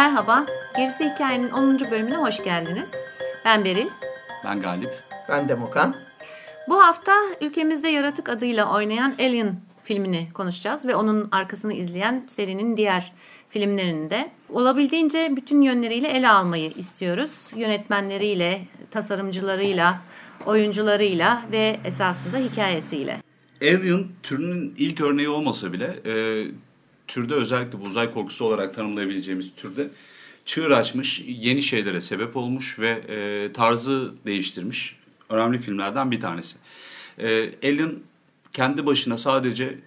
Merhaba, Gerisi Hikayenin 10. bölümüne hoş geldiniz. Ben Beril. Ben Galip. Ben Demokan. Bu hafta ülkemizde Yaratık adıyla oynayan Alien filmini konuşacağız ve onun arkasını izleyen serinin diğer filmlerini de olabildiğince bütün yönleriyle ele almayı istiyoruz. Yönetmenleriyle, tasarımcılarıyla, oyuncularıyla ve esasında hikayesiyle. Alien türünün ilk örneği olmasa bile e, türde özellikle bu uzay korkusu olarak tanımlayabileceğimiz türde çığır açmış, yeni şeylere sebep olmuş ve e, tarzı değiştirmiş önemli filmlerden bir tanesi. E, Alien kendi başına sadece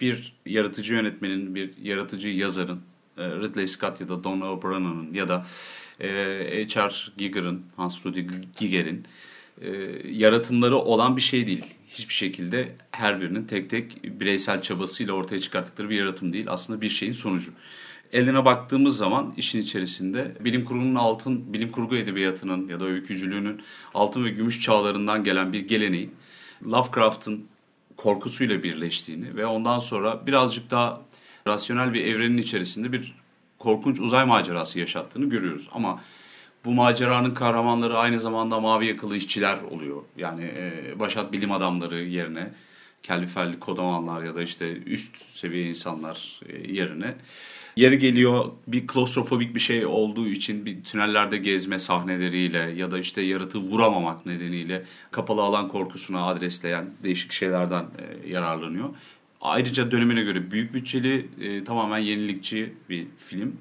bir yaratıcı yönetmenin, bir yaratıcı yazarın, e, Ridley Scott ya da Don O'Brannon'ın ya da e, H.R. Giger'ın, Hans Rudi Giger'in e, yaratımları olan bir şey değil. Hiçbir şekilde her birinin tek tek bireysel çabasıyla ortaya çıkarttıkları bir yaratım değil. Aslında bir şeyin sonucu. Eline baktığımız zaman işin içerisinde bilim kurgunun altın, bilim kurgu edebiyatının ya da öykücülüğünün altın ve gümüş çağlarından gelen bir geleneği Lovecraft'ın korkusuyla birleştiğini ve ondan sonra birazcık daha rasyonel bir evrenin içerisinde bir korkunç uzay macerası yaşattığını görüyoruz. Ama bu maceranın kahramanları aynı zamanda mavi yakalı işçiler oluyor. Yani e, başat bilim adamları yerine kelliferli kodamanlar ya da işte üst seviye insanlar e, yerine yeri geliyor bir klostrofobik bir şey olduğu için bir tünellerde gezme sahneleriyle ya da işte yaratığı vuramamak nedeniyle kapalı alan korkusuna adresleyen değişik şeylerden e, yararlanıyor. Ayrıca dönemine göre büyük bütçeli, e, tamamen yenilikçi bir film.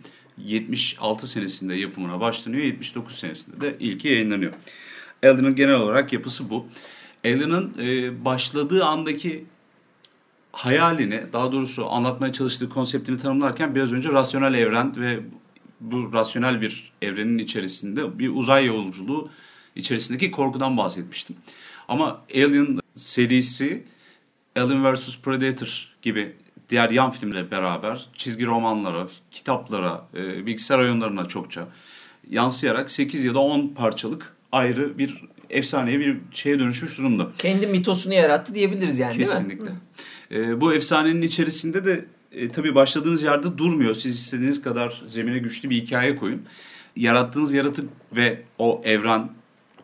76 senesinde yapımına başlanıyor, 79 senesinde de ilki yayınlanıyor. Alien'ın genel olarak yapısı bu. Alien'ın e, başladığı andaki hayalini, daha doğrusu anlatmaya çalıştığı konseptini tanımlarken biraz önce rasyonel evren ve bu rasyonel bir evrenin içerisinde bir uzay yolculuğu içerisindeki korkudan bahsetmiştim. Ama Alien serisi Alien vs Predator gibi diğer yan filmle beraber çizgi romanlara, kitaplara, e, bilgisayar oyunlarına çokça yansıyarak 8 ya da 10 parçalık ayrı bir efsaneye bir şeye dönüşmüş durumda. Kendi mitosunu yarattı diyebiliriz yani Kesinlikle. değil mi? E, bu efsanenin içerisinde de e, tabii başladığınız yerde durmuyor. Siz istediğiniz kadar zemine güçlü bir hikaye koyun. Yarattığınız yaratık ve o evren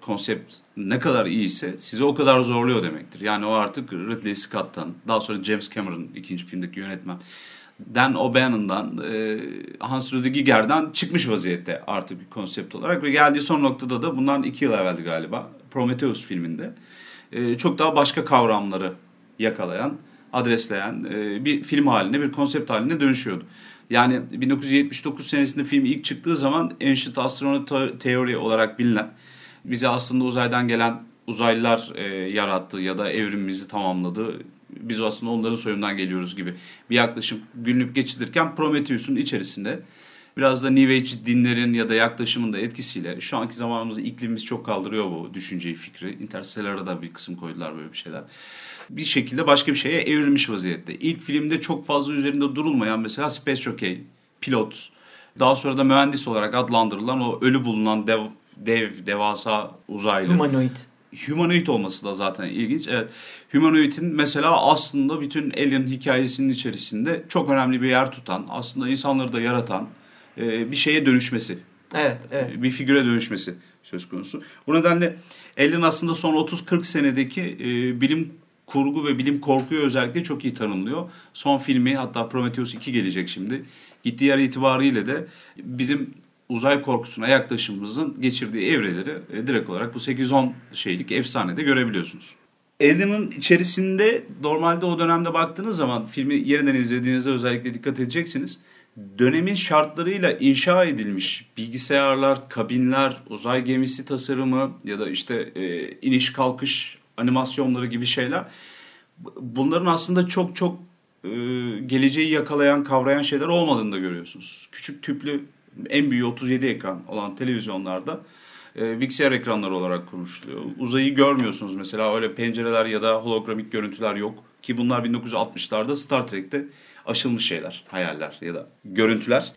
konsept ne kadar iyiyse sizi o kadar zorluyor demektir. Yani o artık Ridley Scott'tan, daha sonra James Cameron ikinci filmdeki yönetmen. Dan O'Bannon'dan, e, Hans Rudi Giger'den çıkmış vaziyette artık bir konsept olarak ve geldiği son noktada da bundan iki yıl evveldi galiba Prometheus filminde e, çok daha başka kavramları yakalayan, adresleyen e, bir film haline, bir konsept haline dönüşüyordu. Yani 1979 senesinde film ilk çıktığı zaman Ancient Astronaut Theory olarak bilinen bize aslında uzaydan gelen uzaylılar e, yarattı ya da evrimimizi tamamladı. Biz aslında onların soyundan geliyoruz gibi bir yaklaşım günlük geçilirken Prometheus'un içerisinde biraz da New Age dinlerin ya da yaklaşımın da etkisiyle şu anki zamanımızda iklimimiz çok kaldırıyor bu düşünceyi, fikri. Interstellar'a da bir kısım koydular böyle bir şeyler. Bir şekilde başka bir şeye evrilmiş vaziyette. İlk filmde çok fazla üzerinde durulmayan mesela Space Jockey, pilot, daha sonra da mühendis olarak adlandırılan o ölü bulunan dev dev, devasa uzaylı. Humanoid. Humanoid olması da zaten ilginç. Evet. Humanoid'in mesela aslında bütün Alien hikayesinin içerisinde çok önemli bir yer tutan, aslında insanları da yaratan e, bir şeye dönüşmesi. Evet, evet. Bir figüre dönüşmesi söz konusu. Bu nedenle Alien aslında son 30-40 senedeki e, bilim kurgu ve bilim korkuyu özellikle çok iyi tanımlıyor. Son filmi hatta Prometheus 2 gelecek şimdi. Gittiği yer itibariyle de bizim uzay korkusuna yaklaşımımızın geçirdiği evreleri e, direkt olarak bu 8-10 şeylik efsanede görebiliyorsunuz. Alien'ın içerisinde normalde o dönemde baktığınız zaman filmi yeniden izlediğinizde özellikle dikkat edeceksiniz. Dönemin şartlarıyla inşa edilmiş bilgisayarlar, kabinler, uzay gemisi tasarımı ya da işte e, iniş kalkış animasyonları gibi şeyler bunların aslında çok çok e, geleceği yakalayan, kavrayan şeyler olmadığını da görüyorsunuz. Küçük tüplü en büyüğü 37 ekran olan televizyonlarda e, bilgisayar ekranları olarak konuşuluyor. Uzayı görmüyorsunuz mesela öyle pencereler ya da hologramik görüntüler yok. Ki bunlar 1960'larda Star Trek'te aşılmış şeyler, hayaller ya da görüntüler.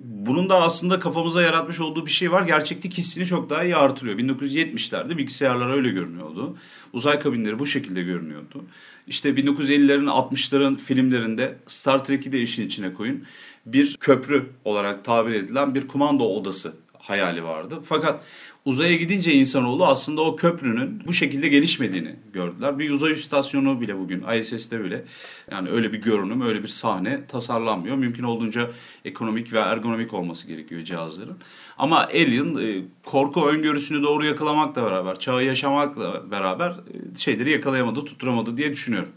Bunun da aslında kafamıza yaratmış olduğu bir şey var. Gerçeklik hissini çok daha iyi artırıyor. 1970'lerde bilgisayarlar öyle görünüyordu. Uzay kabinleri bu şekilde görünüyordu. İşte 1950'lerin 60'ların filmlerinde Star Trek'i de işin içine koyun. Bir köprü olarak tabir edilen bir kumanda odası hayali vardı. Fakat uzaya gidince insanoğlu aslında o köprünün bu şekilde gelişmediğini gördüler. Bir uzay istasyonu bile bugün ISS'te bile yani öyle bir görünüm, öyle bir sahne tasarlanmıyor. Mümkün olduğunca ekonomik ve ergonomik olması gerekiyor cihazların. Ama Alien e, korku öngörüsünü doğru yakalamakla beraber, çağı yaşamakla beraber e, şeyleri yakalayamadı, tutturamadı diye düşünüyorum.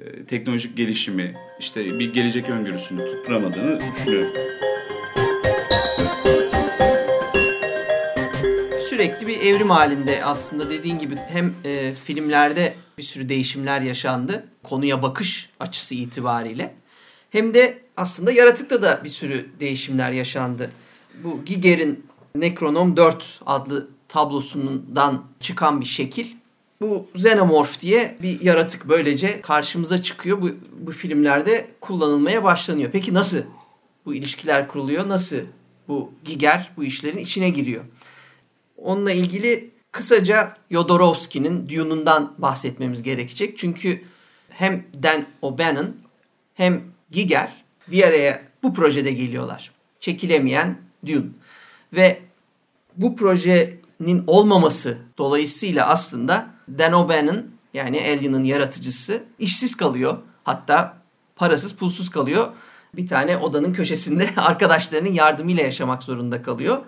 E, teknolojik gelişimi, işte bir gelecek öngörüsünü tutturamadığını düşünüyorum. sürekli bir evrim halinde aslında dediğin gibi hem e, filmlerde bir sürü değişimler yaşandı konuya bakış açısı itibariyle hem de aslında yaratıkta da bir sürü değişimler yaşandı. Bu Giger'in Necronom 4 adlı tablosundan çıkan bir şekil. Bu Xenomorph diye bir yaratık böylece karşımıza çıkıyor. Bu, bu filmlerde kullanılmaya başlanıyor. Peki nasıl bu ilişkiler kuruluyor? Nasıl bu Giger bu işlerin içine giriyor? Onunla ilgili kısaca Yodorovski'nin Dune'undan bahsetmemiz gerekecek. Çünkü hem Dan O'Bannon hem Giger bir araya bu projede geliyorlar. Çekilemeyen Dune. Ve bu projenin olmaması dolayısıyla aslında Dan O'Bannon yani Alien'ın yaratıcısı işsiz kalıyor. Hatta parasız pulsuz kalıyor. Bir tane odanın köşesinde arkadaşlarının yardımıyla yaşamak zorunda kalıyor.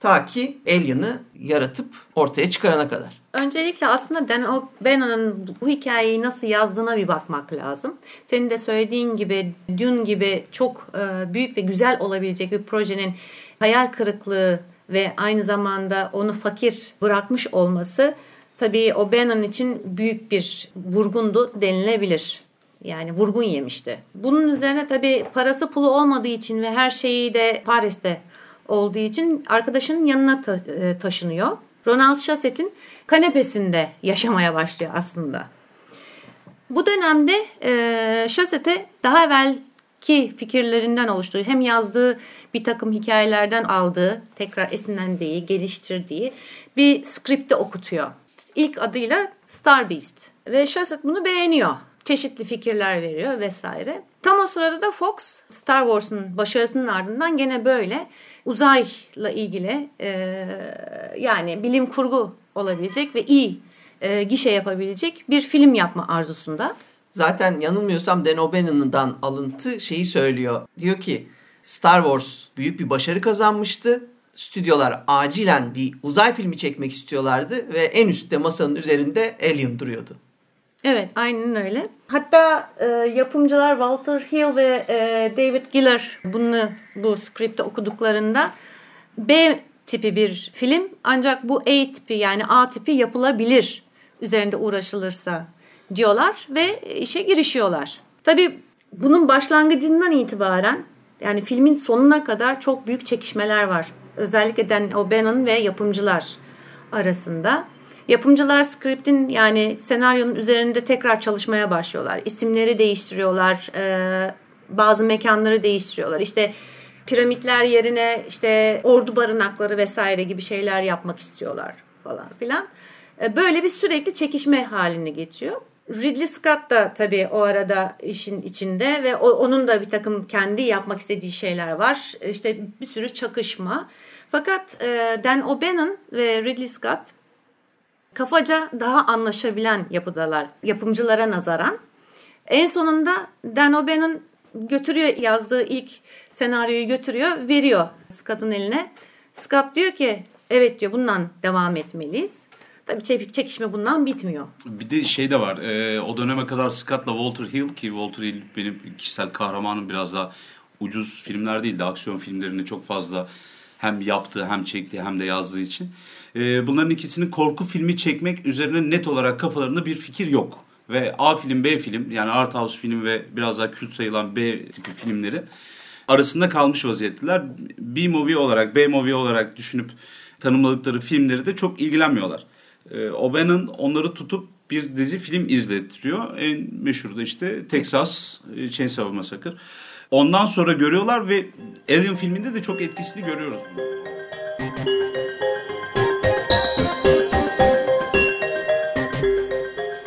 Ta ki Alien'ı yaratıp ortaya çıkarana kadar. Öncelikle aslında Dan O'Bannon'ın bu hikayeyi nasıl yazdığına bir bakmak lazım. Senin de söylediğin gibi Dune gibi çok e, büyük ve güzel olabilecek bir projenin hayal kırıklığı ve aynı zamanda onu fakir bırakmış olması tabii O'Bannon için büyük bir vurgundu denilebilir. Yani vurgun yemişti. Bunun üzerine tabii parası pulu olmadığı için ve her şeyi de Paris'te olduğu için arkadaşının yanına ta- e, taşınıyor. Ronald Chasset'in kanepesinde yaşamaya başlıyor aslında. Bu dönemde e, Chasset'e daha evvelki fikirlerinden oluştuğu hem yazdığı bir takım hikayelerden aldığı, tekrar esinlendiği, geliştirdiği bir skripte okutuyor. İlk adıyla Star Beast. Ve Chasset bunu beğeniyor. Çeşitli fikirler veriyor vesaire. Tam o sırada da Fox Star Wars'un başarısının ardından gene böyle uzayla ilgili e, yani bilim kurgu olabilecek ve iyi e, gişe yapabilecek bir film yapma arzusunda. Zaten yanılmıyorsam Dan O'Bannon'dan alıntı şeyi söylüyor. Diyor ki Star Wars büyük bir başarı kazanmıştı. Stüdyolar acilen bir uzay filmi çekmek istiyorlardı ve en üstte masanın üzerinde Alien duruyordu. Evet aynen öyle. Hatta e, yapımcılar Walter Hill ve e, David Giller bunu bu skripte okuduklarında B tipi bir film ancak bu A tipi yani A tipi yapılabilir üzerinde uğraşılırsa diyorlar ve işe girişiyorlar. Tabii bunun başlangıcından itibaren yani filmin sonuna kadar çok büyük çekişmeler var. Özellikle Dan O'Bannon ve yapımcılar arasında. Yapımcılar skriptin yani senaryonun üzerinde tekrar çalışmaya başlıyorlar. İsimleri değiştiriyorlar. E, bazı mekanları değiştiriyorlar. İşte piramitler yerine işte ordu barınakları vesaire gibi şeyler yapmak istiyorlar falan filan. E, böyle bir sürekli çekişme haline geçiyor. Ridley Scott da tabii o arada işin içinde ve onun da bir takım kendi yapmak istediği şeyler var. İşte bir sürü çakışma. Fakat e, Dan O'Bannon ve Ridley Scott kafaca daha anlaşabilen yapıdalar yapımcılara nazaran. En sonunda Dan O'Bannon götürüyor yazdığı ilk senaryoyu götürüyor veriyor Scott'ın eline. Scott diyor ki evet diyor bundan devam etmeliyiz. Tabii çekişme bundan bitmiyor. Bir de şey de var. E, o döneme kadar Scott'la Walter Hill ki Walter Hill benim kişisel kahramanım biraz daha ucuz filmler değil de aksiyon filmlerini çok fazla hem yaptığı hem çektiği hem de yazdığı için. E, bunların ikisini korku filmi çekmek üzerine net olarak kafalarında bir fikir yok. Ve A film, B film yani art house film ve biraz daha kült sayılan B tipi filmleri arasında kalmış vaziyetteler. B-movie olarak, B-movie olarak düşünüp tanımladıkları filmleri de çok ilgilenmiyorlar. E, O'Bannon onları tutup bir dizi film izlettiriyor. En meşhur da işte Texas Chainsaw Massacre. Ondan sonra görüyorlar ve Alien filminde de çok etkisini görüyoruz.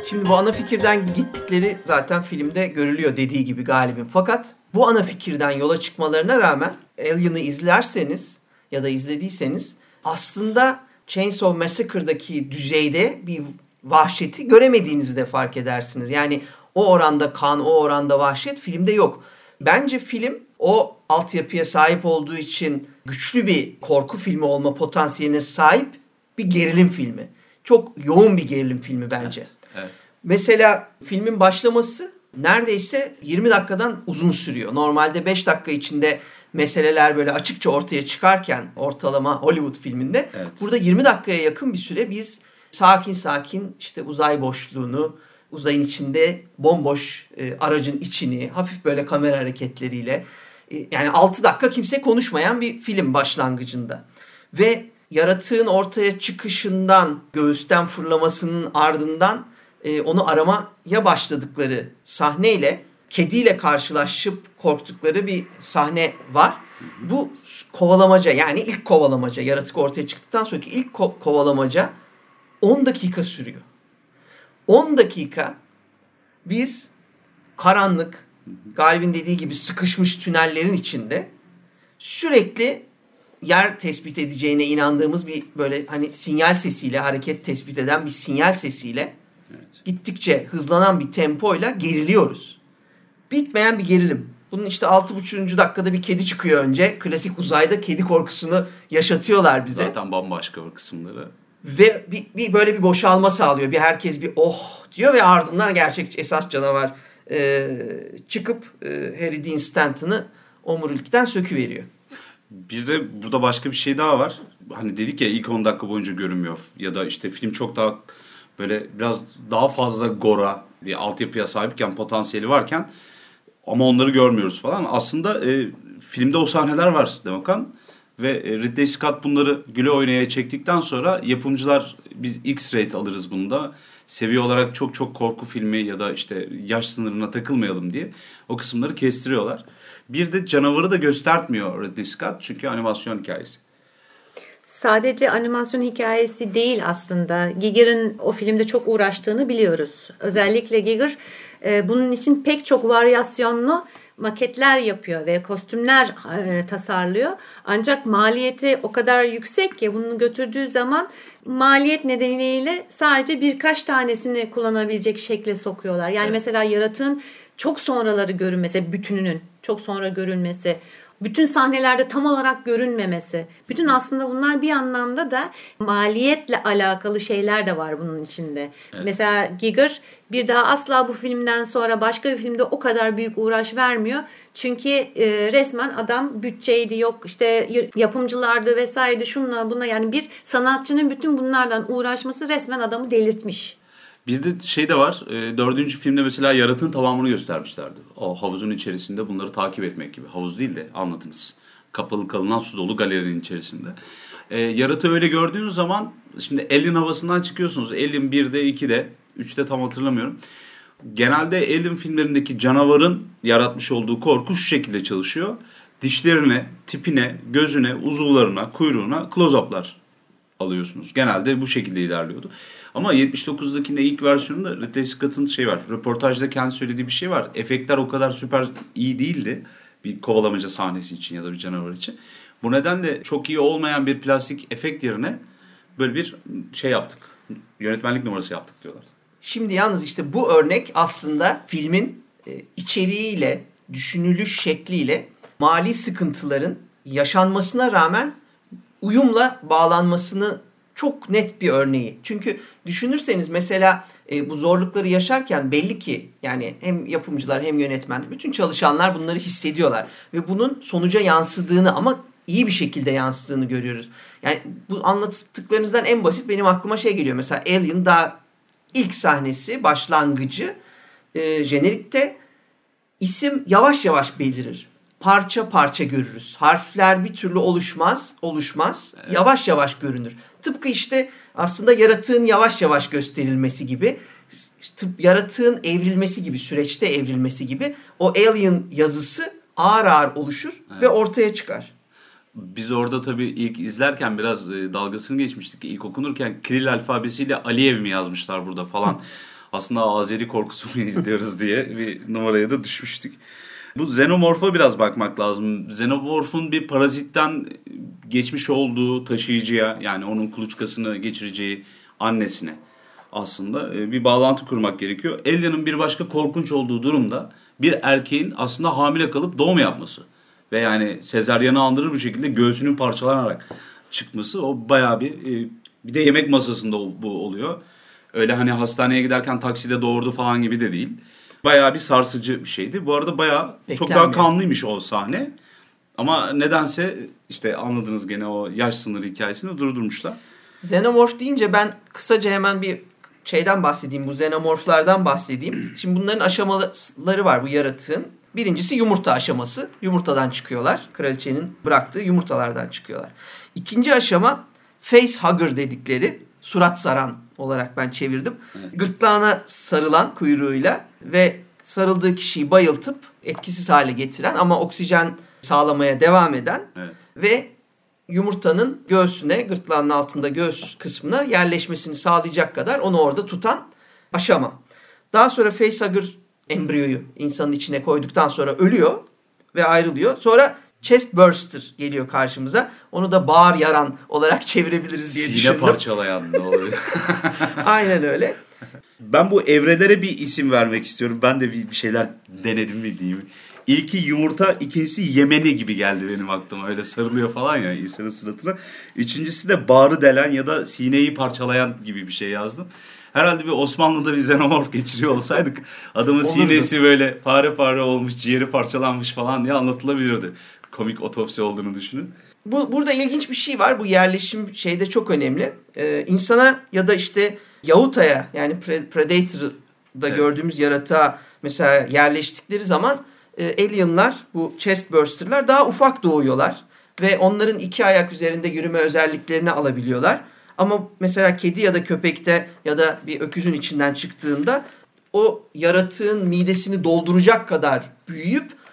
Şimdi bu ana fikirden gittikleri zaten filmde görülüyor dediği gibi galibin. Fakat bu ana fikirden yola çıkmalarına rağmen Alien'ı izlerseniz ya da izlediyseniz aslında Chainsaw Massacre'daki düzeyde bir vahşeti göremediğinizi de fark edersiniz. Yani o oranda kan, o oranda vahşet filmde yok. Bence film o altyapıya sahip olduğu için güçlü bir korku filmi olma potansiyeline sahip bir gerilim filmi. Çok yoğun bir gerilim filmi bence. Evet, evet. Mesela filmin başlaması neredeyse 20 dakikadan uzun sürüyor. Normalde 5 dakika içinde meseleler böyle açıkça ortaya çıkarken ortalama Hollywood filminde Evet. burada 20 dakikaya yakın bir süre biz sakin sakin işte uzay boşluğunu, uzayın içinde bomboş e, aracın içini hafif böyle kamera hareketleriyle e, yani 6 dakika kimse konuşmayan bir film başlangıcında. Ve yaratığın ortaya çıkışından, göğüsten fırlamasının ardından e, onu aramaya başladıkları sahneyle kediyle karşılaşıp korktukları bir sahne var. Bu kovalamaca yani ilk kovalamaca yaratık ortaya çıktıktan sonraki ilk ko- kovalamaca 10 dakika sürüyor. 10 dakika biz karanlık, Galip'in dediği gibi sıkışmış tünellerin içinde sürekli yer tespit edeceğine inandığımız bir böyle hani sinyal sesiyle hareket tespit eden bir sinyal sesiyle gittikçe hızlanan bir tempoyla geriliyoruz. Bitmeyen bir gerilim. Bunun işte 6,5. dakikada bir kedi çıkıyor önce. Klasik uzayda kedi korkusunu yaşatıyorlar bize. Zaten bambaşka bir kısımları. Ve bir, bir böyle bir boşalma sağlıyor. Bir herkes bir oh diyor ve ardından gerçek esas canavar e, çıkıp e, Harry Dean Stanton'ı omurilikten söküveriyor. Bir de burada başka bir şey daha var. Hani dedik ya ilk 10 dakika boyunca görünmüyor. Ya da işte film çok daha böyle biraz daha fazla gora bir altyapıya sahipken potansiyeli varken ama onları görmüyoruz falan. Aslında e, filmde o sahneler var Demokan. Ve e, Ridley Scott bunları güle oynaya çektikten sonra yapımcılar biz X-rate alırız bunda. Seviye olarak çok çok korku filmi ya da işte yaş sınırına takılmayalım diye o kısımları kestiriyorlar. Bir de canavarı da göstertmiyor Ridley Scott çünkü animasyon hikayesi. Sadece animasyon hikayesi değil aslında. Giger'in o filmde çok uğraştığını biliyoruz. Özellikle Giger e, bunun için pek çok varyasyonlu maketler yapıyor ve kostümler e, tasarlıyor. Ancak maliyeti o kadar yüksek ki bunu götürdüğü zaman maliyet nedeniyle sadece birkaç tanesini kullanabilecek şekle sokuyorlar. Yani Evet. mesela yaratığın çok sonraları görünmesi, bütününün çok sonra görünmesi, bütün sahnelerde tam olarak görünmemesi. Bütün aslında bunlar bir anlamda da maliyetle alakalı şeyler de var bunun içinde. Mesela Giger bir daha asla bu filmden sonra başka bir filmde o kadar büyük uğraş vermiyor. Çünkü e, resmen adam bütçeydi yok işte yapımcılardı vesaireydi şunla buna yani bir sanatçının bütün bunlardan uğraşması resmen adamı delirtmiş. Bir de şey de var. E, dördüncü filmde mesela yaratığın tamamını göstermişlerdi. O havuzun içerisinde bunları takip etmek gibi. Havuz değil de anlatınız. Kapalı kalınan su dolu galerinin içerisinde. E, yaratığı öyle gördüğünüz zaman şimdi Alien havasından çıkıyorsunuz. Alien 1'de 2'de 3'te tam hatırlamıyorum. Genelde Alien filmlerindeki canavarın yaratmış olduğu korku şu şekilde çalışıyor. Dişlerine, tipine, gözüne, uzuvlarına, kuyruğuna close-up'lar alıyorsunuz. Genelde bu şekilde ilerliyordu. Ama 79'dakinde ilk versiyonunda Ridley Scott'ın şey var. Röportajda kendi söylediği bir şey var. Efektler o kadar süper iyi değildi. Bir kovalamaca sahnesi için ya da bir canavar için. Bu nedenle çok iyi olmayan bir plastik efekt yerine böyle bir şey yaptık. Yönetmenlik numarası yaptık diyorlar. Şimdi yalnız işte bu örnek aslında filmin e, içeriğiyle, düşünülüş şekliyle mali sıkıntıların yaşanmasına rağmen uyumla bağlanmasını çok net bir örneği. Çünkü düşünürseniz mesela e, bu zorlukları yaşarken belli ki yani hem yapımcılar hem yönetmen bütün çalışanlar bunları hissediyorlar ve bunun sonuca yansıdığını ama iyi bir şekilde yansıdığını görüyoruz. Yani bu anlattıklarınızdan en basit benim aklıma şey geliyor. Mesela Alien daha ilk sahnesi, başlangıcı e, jenerikte isim yavaş yavaş belirir. Parça parça görürüz. Harfler bir türlü oluşmaz, oluşmaz. Yavaş yavaş görünür. Tıpkı işte aslında yaratığın yavaş yavaş gösterilmesi gibi, tıp, yaratığın evrilmesi gibi, süreçte evrilmesi gibi o alien yazısı ağır ağır oluşur ve ortaya çıkar. Biz orada tabii ilk izlerken biraz e, dalgasını geçmiştik. İlk okunurken Kiril alfabesiyle Aliyev mi yazmışlar burada falan. Aslında Azeri korkusu mu izliyoruz diye bir numaraya da düşmüştük. Bu xenomorfa biraz bakmak lazım. Xenomorfun bir parazitten geçmiş olduğu taşıyıcıya yani onun kuluçkasını geçireceği annesine aslında e, bir bağlantı kurmak gerekiyor. Alien'ın bir başka korkunç olduğu durumda bir erkeğin aslında hamile kalıp doğum yapması. Ve yani sezaryanı andırır bir şekilde göğsünün parçalanarak çıkması o bayağı bir e, bir de yemek masasında bu oluyor. Öyle hani hastaneye giderken takside doğurdu falan gibi de değil. Bayağı bir sarsıcı bir şeydi. Bu arada bayağı çok daha kanlıymış o sahne. Ama nedense işte anladınız gene o yaş sınırı hikayesini durdurmuşlar. Xenomorph deyince ben kısaca hemen bir şeyden bahsedeyim. Bu xenomorflardan bahsedeyim. Şimdi bunların aşamaları var bu yaratığın. Birincisi yumurta aşaması. Yumurtadan çıkıyorlar. Kraliçenin bıraktığı yumurtalardan çıkıyorlar. İkinci aşama face hugger dedikleri surat saran olarak ben çevirdim. Gırtlağına sarılan kuyruğuyla ve sarıldığı kişiyi bayıltıp etkisiz hale getiren ama oksijen sağlamaya devam eden evet. ve yumurtanın göğsüne, gırtlağının altında göğüs kısmına yerleşmesini sağlayacak kadar onu orada tutan aşama. Daha sonra facehugger embriyoyu insanın içine koyduktan sonra ölüyor ve ayrılıyor. Sonra chest burster geliyor karşımıza. Onu da bağır yaran olarak çevirebiliriz diye Sine düşündüm. Sine parçalayan ne oluyor? Aynen öyle. Ben bu evrelere bir isim vermek istiyorum. Ben de bir şeyler denedim mi diyeyim. İlki yumurta, ikincisi Yemeni gibi geldi benim aklıma. Öyle sarılıyor falan ya insanın suratına. Üçüncüsü de bağrı delen ya da sineyi parçalayan gibi bir şey yazdım. Herhalde bir Osmanlı'da bir xenomorf geçiriyor olsaydık adamın Olurdu. sinesi böyle pare pare olmuş, ciğeri parçalanmış falan diye anlatılabilirdi. Komik otopsi olduğunu düşünün. Bu, burada ilginç bir şey var. Bu yerleşim şeyde çok önemli. Ee, insana ya da işte Yahuta'ya yani Predator'da evet. gördüğümüz yaratığa mesela yerleştikleri zaman e, alienlar bu chest burster'lar daha ufak doğuyorlar. Ve onların iki ayak üzerinde yürüme özelliklerini alabiliyorlar. Ama mesela kedi ya da köpekte ya da bir öküzün içinden çıktığında o yaratığın midesini dolduracak kadar büyüyüp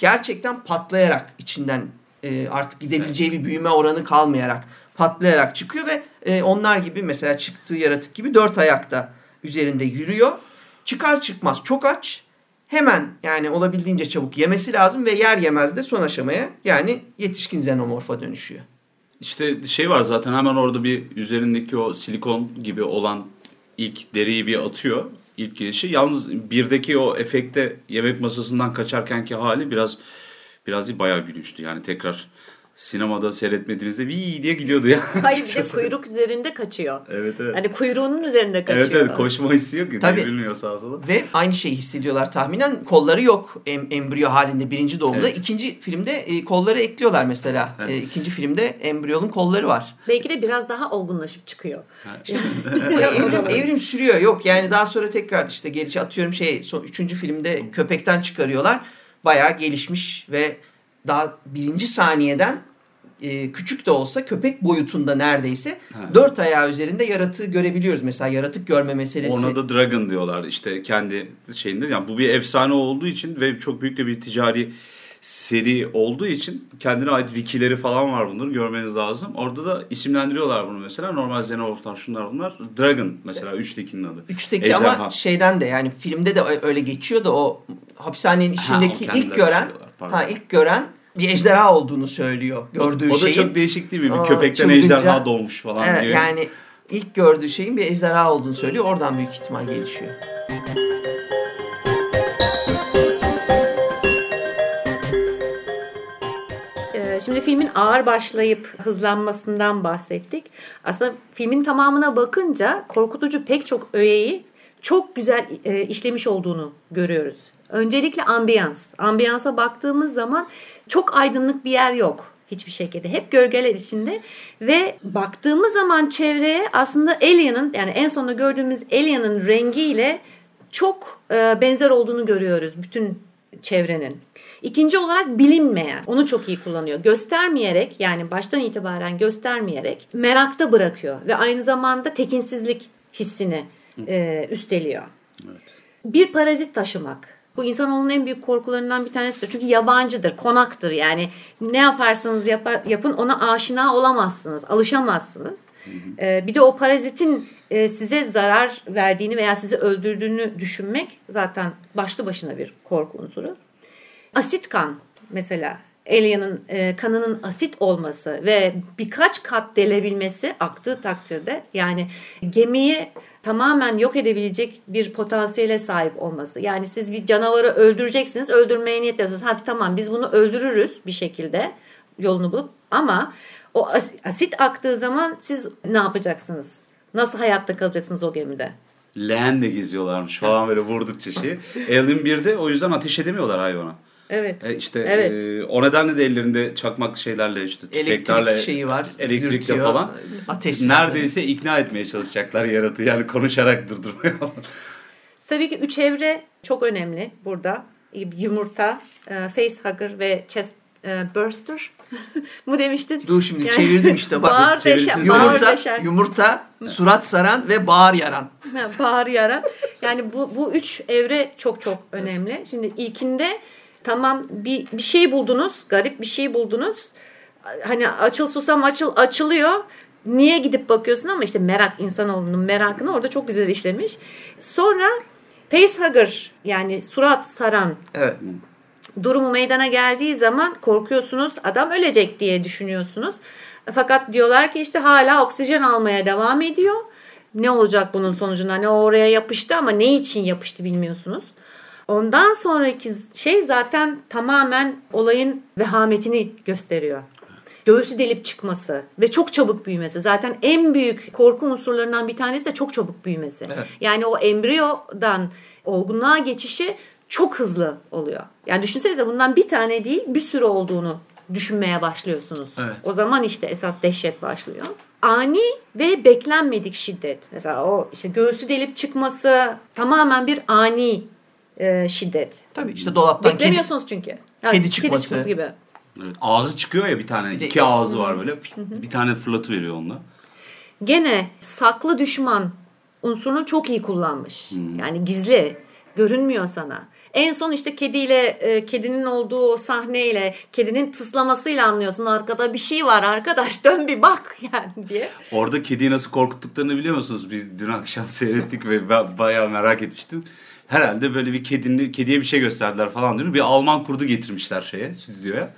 gerçekten patlayarak içinden e, artık gidebileceği bir büyüme oranı kalmayarak patlayarak çıkıyor ve e, onlar gibi mesela çıktığı yaratık gibi dört ayakta üzerinde yürüyor. Çıkar çıkmaz çok aç hemen yani olabildiğince çabuk yemesi lazım ve yer yemez de son aşamaya yani yetişkin xenomorfa dönüşüyor. İşte şey var zaten hemen orada bir üzerindeki o silikon gibi olan ilk deriyi bir atıyor ilk gelişi. Yalnız birdeki o efekte yemek masasından kaçarkenki hali biraz biraz değil bayağı gülüştü. Yani tekrar sinemada seyretmediğinizde vi diye gidiyordu ya. Hayır bir de kuyruk üzerinde kaçıyor. Evet evet. Hani kuyruğunun üzerinde kaçıyor. Evet evet koşma hissi yok ki. Tabii. Devrilmiyor sağa sola. Ve aynı şeyi hissediyorlar tahminen. Kolları yok em embriyo halinde birinci doğumda. Evet. İkinci filmde e, kolları ekliyorlar mesela. Evet. E, ikinci filmde embriyonun kolları var. Belki de biraz daha olgunlaşıp çıkıyor. İşte, evrim, evrim sürüyor. Yok yani daha sonra tekrar işte gerici atıyorum şey son, üçüncü filmde köpekten çıkarıyorlar. Bayağı gelişmiş ve daha birinci saniyeden e, küçük de olsa köpek boyutunda neredeyse ha. dört ayağı üzerinde yaratığı görebiliyoruz. Mesela yaratık görme meselesi. Ona da Dragon diyorlar işte kendi şeyinde. Yani bu bir efsane olduğu için ve çok büyük de bir ticari seri olduğu için kendine ait wikileri falan var bunları görmeniz lazım. Orada da isimlendiriyorlar bunu mesela. Normal Xenomorph'lar şunlar bunlar. Dragon mesela Üçteki'nin adı. Üçteki ama şeyden de yani filmde de öyle geçiyor da o hapishanenin içindeki ha, ilk gören ha ilk gören bir ejderha olduğunu söylüyor gördüğü şeyin. O da çok değişik değil mi? Bir köpekten çılgınca, ejderha doğmuş falan evet, diyor. Yani ilk gördüğü şeyin bir ejderha olduğunu söylüyor. Oradan büyük ihtimal gelişiyor. Ee, şimdi filmin ağır başlayıp hızlanmasından bahsettik. Aslında filmin tamamına bakınca korkutucu pek çok öğeyi çok güzel e, işlemiş olduğunu görüyoruz. Öncelikle ambiyans. Ambiyansa baktığımız zaman çok aydınlık bir yer yok hiçbir şekilde. Hep gölgeler içinde ve baktığımız zaman çevreye aslında Alien'ın yani en sonunda gördüğümüz Alien'ın rengiyle çok e, benzer olduğunu görüyoruz bütün çevrenin. İkinci olarak bilinmeyen. Onu çok iyi kullanıyor. Göstermeyerek yani baştan itibaren göstermeyerek merakta bırakıyor ve aynı zamanda tekinsizlik hissini e, üsteliyor. Evet. Bir parazit taşımak bu insanoğlunun en büyük korkularından bir tanesidir. Çünkü yabancıdır, konaktır. Yani ne yaparsanız yapar, yapın ona aşina olamazsınız, alışamazsınız. Ee, bir de o parazitin e, size zarar verdiğini veya sizi öldürdüğünü düşünmek zaten başlı başına bir korku unsuru. Asit kan mesela Alien'ın e, kanının asit olması ve birkaç kat delebilmesi aktığı takdirde yani gemiyi tamamen yok edebilecek bir potansiyele sahip olması. Yani siz bir canavarı öldüreceksiniz, öldürmeye niyetliyorsunuz. Hadi tamam biz bunu öldürürüz bir şekilde yolunu bulup ama o asit aktığı zaman siz ne yapacaksınız? Nasıl hayatta kalacaksınız o gemide? Leğen de geziyorlarmış falan böyle vurdukça şeyi. Alien 1'de o yüzden ateş edemiyorlar hayvana. Evet. E işte evet. E, o nedenle de ellerinde çakmak şeylerle işte tüfeklerle elektrik şeyi var. Elektrikle falan. Ateş neredeyse yani. ikna etmeye çalışacaklar yaratı yani konuşarak durdurmaya Tabii ki üç evre çok önemli burada. Yumurta, e, facehugger ve chest e, burster mu demiştin? Dur şimdi yani, çevirdim işte bak. bağır deşen, yumurta, bağır deşen. yumurta, surat saran ve bağır yaran. bağır yaran. Yani bu, bu üç evre çok çok önemli. Şimdi ilkinde Tamam bir, bir şey buldunuz. Garip bir şey buldunuz. Hani açıl susam açıl açılıyor. Niye gidip bakıyorsun ama işte merak insanoğlunun merakını orada çok güzel işlemiş. Sonra facehugger yani surat saran evet. durumu meydana geldiği zaman korkuyorsunuz. Adam ölecek diye düşünüyorsunuz. Fakat diyorlar ki işte hala oksijen almaya devam ediyor. Ne olacak bunun sonucunda? Ne oraya yapıştı ama ne için yapıştı bilmiyorsunuz. Ondan sonraki şey zaten tamamen olayın vehametini gösteriyor. Göğsü delip çıkması ve çok çabuk büyümesi. Zaten en büyük korku unsurlarından bir tanesi de çok çabuk büyümesi. Evet. Yani o embriyodan olgunluğa geçişi çok hızlı oluyor. Yani düşünsenize bundan bir tane değil bir sürü olduğunu düşünmeye başlıyorsunuz. Evet. O zaman işte esas dehşet başlıyor. Ani ve beklenmedik şiddet. Mesela o işte göğsü delip çıkması tamamen bir ani e, şiddet. Tabii işte dolaptan Beklemiyorsunuz kedi, çünkü. Yani kedi çıkması. Kedi çıkması gibi. Evet, ağzı çıkıyor ya bir tane. Bir de, iki ağzı var böyle. Bir tane fırlatı veriyor onunla. Gene saklı düşman unsurunu çok iyi kullanmış. Yani gizli. Görünmüyor sana. En son işte kediyle e, kedinin olduğu o sahneyle kedinin tıslamasıyla anlıyorsun arkada bir şey var arkadaş dön bir bak yani diye. Orada kediyi nasıl korkuttuklarını biliyor musunuz? Biz dün akşam seyrettik ve ben bayağı merak etmiştim herhalde böyle bir kedini, kediye bir şey gösterdiler falan diyor. Bir Alman kurdu getirmişler şeye, stüdyoya.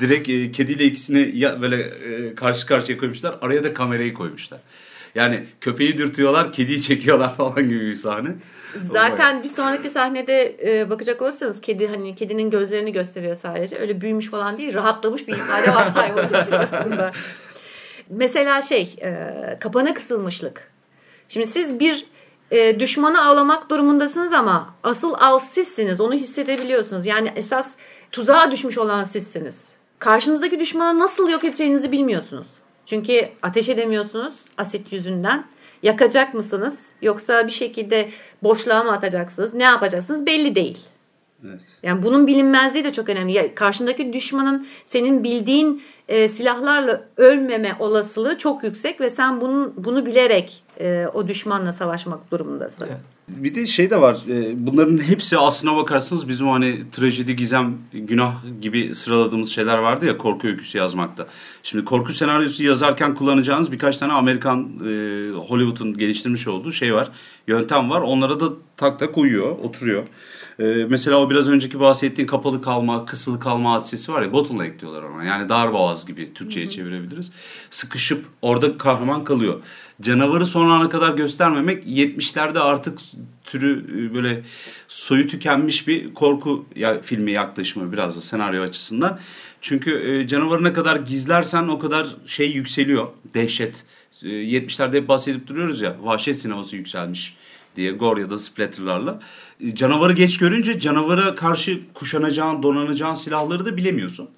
Direkt e, kediyle ikisini ya, böyle e, karşı karşıya koymuşlar. Araya da kamerayı koymuşlar. Yani köpeği dürtüyorlar, kediyi çekiyorlar falan gibi bir sahne. Zaten bir sonraki sahnede e, bakacak olursanız kedi hani kedinin gözlerini gösteriyor sadece. Öyle büyümüş falan değil, rahatlamış bir ifade var hayvanın suratında. Mesela şey, e, kapana kısılmışlık. Şimdi siz bir e, düşmanı avlamak durumundasınız ama asıl av sizsiniz. Onu hissedebiliyorsunuz. Yani esas tuzağa düşmüş olan sizsiniz. Karşınızdaki düşmanı nasıl yok edeceğinizi bilmiyorsunuz. Çünkü ateş edemiyorsunuz asit yüzünden. Yakacak mısınız? Yoksa bir şekilde boşluğa mı atacaksınız? Ne yapacaksınız? Belli değil. Evet. Yani bunun bilinmezliği de çok önemli. Yani karşındaki düşmanın senin bildiğin e, silahlarla ölmeme olasılığı çok yüksek ve sen bunun bunu bilerek e, o düşmanla savaşmak durumundasın. Evet. Bir de şey de var. E, bunların hepsi aslına bakarsanız bizim hani trajedi, gizem, günah gibi sıraladığımız şeyler vardı ya korku öyküsü yazmakta. Şimdi korku senaryosu yazarken kullanacağınız birkaç tane Amerikan e, Hollywood'un geliştirmiş olduğu şey var. Yöntem var. Onlara da tak tak uyuyor, oturuyor. Ee, mesela o biraz önceki bahsettiğin kapalı kalma, kısılı kalma hadisesi var ya bottleneck diyorlar ona. Yani dar boğaz gibi Türkçe'ye Hı-hı. çevirebiliriz. Sıkışıp orada kahraman kalıyor. Canavarı son ana kadar göstermemek 70'lerde artık türü e, böyle soyu tükenmiş bir korku ya, filmi yaklaşımı biraz da senaryo açısından. Çünkü e, canavarı ne kadar gizlersen o kadar şey yükseliyor. Dehşet. E, 70'lerde hep bahsedip duruyoruz ya vahşet sineması yükselmiş diye gore ya da splatterlarla. Canavarı geç görünce canavara karşı kuşanacağın, donanacağın silahları da bilemiyorsun.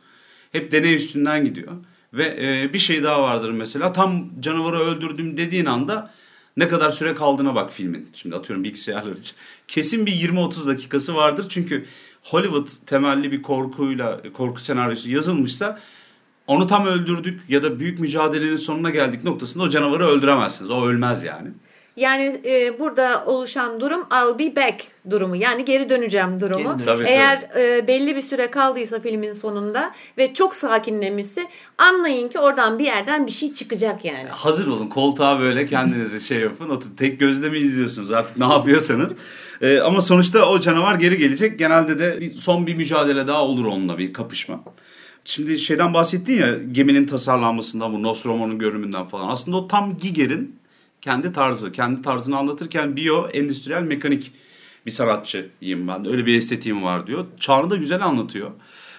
Hep deney üstünden gidiyor. Ve e, bir şey daha vardır mesela tam canavarı öldürdüm dediğin anda ne kadar süre kaldığına bak filmin. Şimdi atıyorum bilgisayarlar için. Kesin bir 20-30 dakikası vardır. Çünkü Hollywood temelli bir korkuyla korku senaryosu yazılmışsa onu tam öldürdük ya da büyük mücadelenin sonuna geldik noktasında o canavarı öldüremezsiniz. O ölmez yani. Yani e, burada oluşan durum I'll be back durumu. Yani geri döneceğim durumu. Geri. Tabii, Eğer e, belli bir süre kaldıysa filmin sonunda ve çok sakinlemişse anlayın ki oradan bir yerden bir şey çıkacak yani. Hazır olun koltuğa böyle kendinize şey yapın. Otur. Tek gözle mi izliyorsunuz artık ne yapıyorsanız. Ee, ama sonuçta o canavar geri gelecek. Genelde de bir, son bir mücadele daha olur onunla bir kapışma. Şimdi şeyden bahsettin ya geminin tasarlanmasından bu Nostromo'nun görünümünden falan. Aslında o tam Giger'in kendi tarzı. Kendi tarzını anlatırken biyo endüstriyel mekanik bir sanatçıyım ben. Öyle bir estetiğim var diyor. Çağrı da güzel anlatıyor.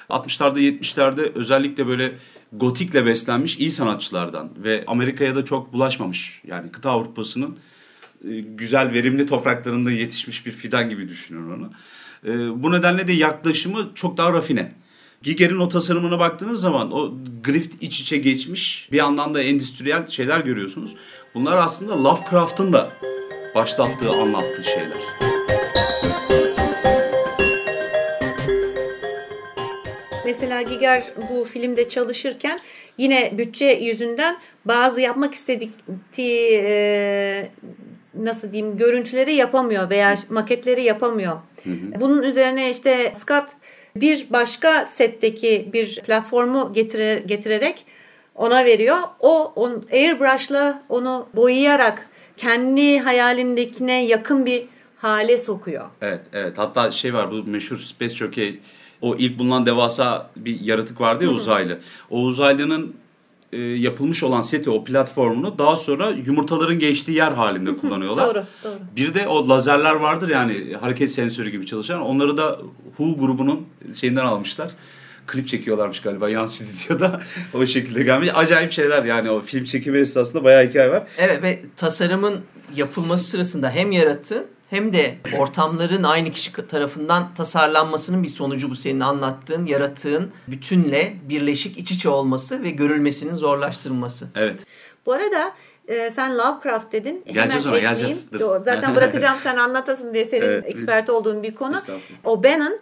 60'larda 70'lerde özellikle böyle gotikle beslenmiş iyi sanatçılardan ve Amerika'ya da çok bulaşmamış. Yani kıta Avrupa'sının e, güzel verimli topraklarında yetişmiş bir fidan gibi düşünün onu. E, Bu nedenle de yaklaşımı çok daha rafine. Giger'in o tasarımına baktığınız zaman o grift iç içe geçmiş bir yandan da endüstriyel şeyler görüyorsunuz. Bunlar aslında Lovecraft'ın da başlattığı anlattığı şeyler. Mesela Giger bu filmde çalışırken yine bütçe yüzünden bazı yapmak istediği e, nasıl diyeyim görüntüleri yapamıyor veya maketleri yapamıyor. Bunun üzerine işte Scott bir başka setteki bir platformu getire, getirerek ona veriyor. O on, airbrush'la onu boyayarak kendi hayalindekine yakın bir hale sokuyor. Evet, evet. Hatta şey var bu meşhur Space Jockey o ilk bulunan devasa bir yaratık vardı ya uzaylı. O uzaylının e, yapılmış olan seti o platformunu daha sonra yumurtaların geçtiği yer halinde kullanıyorlar. Doğru, doğru. Bir de o lazerler vardır yani hareket sensörü gibi çalışan. Onları da Who grubunun şeyinden almışlar. Klip çekiyorlarmış galiba yan stüdyoda. o şekilde gelmiş. Acayip şeyler yani o film çekimi esnasında bayağı hikaye var. Evet ve tasarımın yapılması sırasında hem yaratığın hem de ortamların aynı kişi tarafından tasarlanmasının bir sonucu bu senin anlattığın yaratığın bütünle birleşik iç içe olması ve görülmesinin zorlaştırılması. Evet. Bu arada e, sen Lovecraft dedin. Geleceğiz ona, ekleyeyim. geleceğiz. Dur. Zaten bırakacağım sen anlatasın diye senin Evet. ekspert olduğun bir konu. O Bannon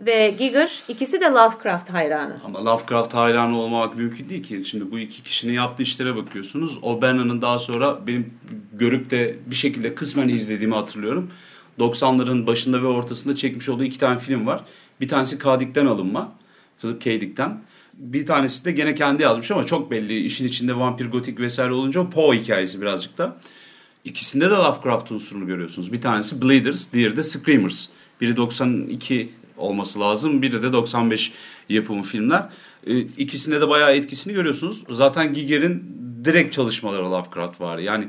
ve Giger ikisi de Lovecraft hayranı. Ama Lovecraft hayranı olmamak mümkün değil ki. Şimdi bu iki kişinin yaptığı işlere bakıyorsunuz. O'Bannon'ın daha sonra benim görüp de bir şekilde kısmen izlediğimi hatırlıyorum. 90'ların başında ve ortasında çekmiş olduğu iki tane film var. Bir tanesi Kadik'ten alınma. Philip K. Dick'ten. Bir tanesi de gene kendi yazmış ama çok belli. işin içinde vampir, gotik vesaire olunca o Poe hikayesi birazcık da. İkisinde de Lovecraft unsurunu görüyorsunuz. Bir tanesi Bleeders, diğeri de Screamers. Biri 92 olması lazım, biri de 95 yapımı filmler. Ee, İkisinde de bayağı etkisini görüyorsunuz. Zaten Giger'in direkt çalışmaları Lovecraft var. Yani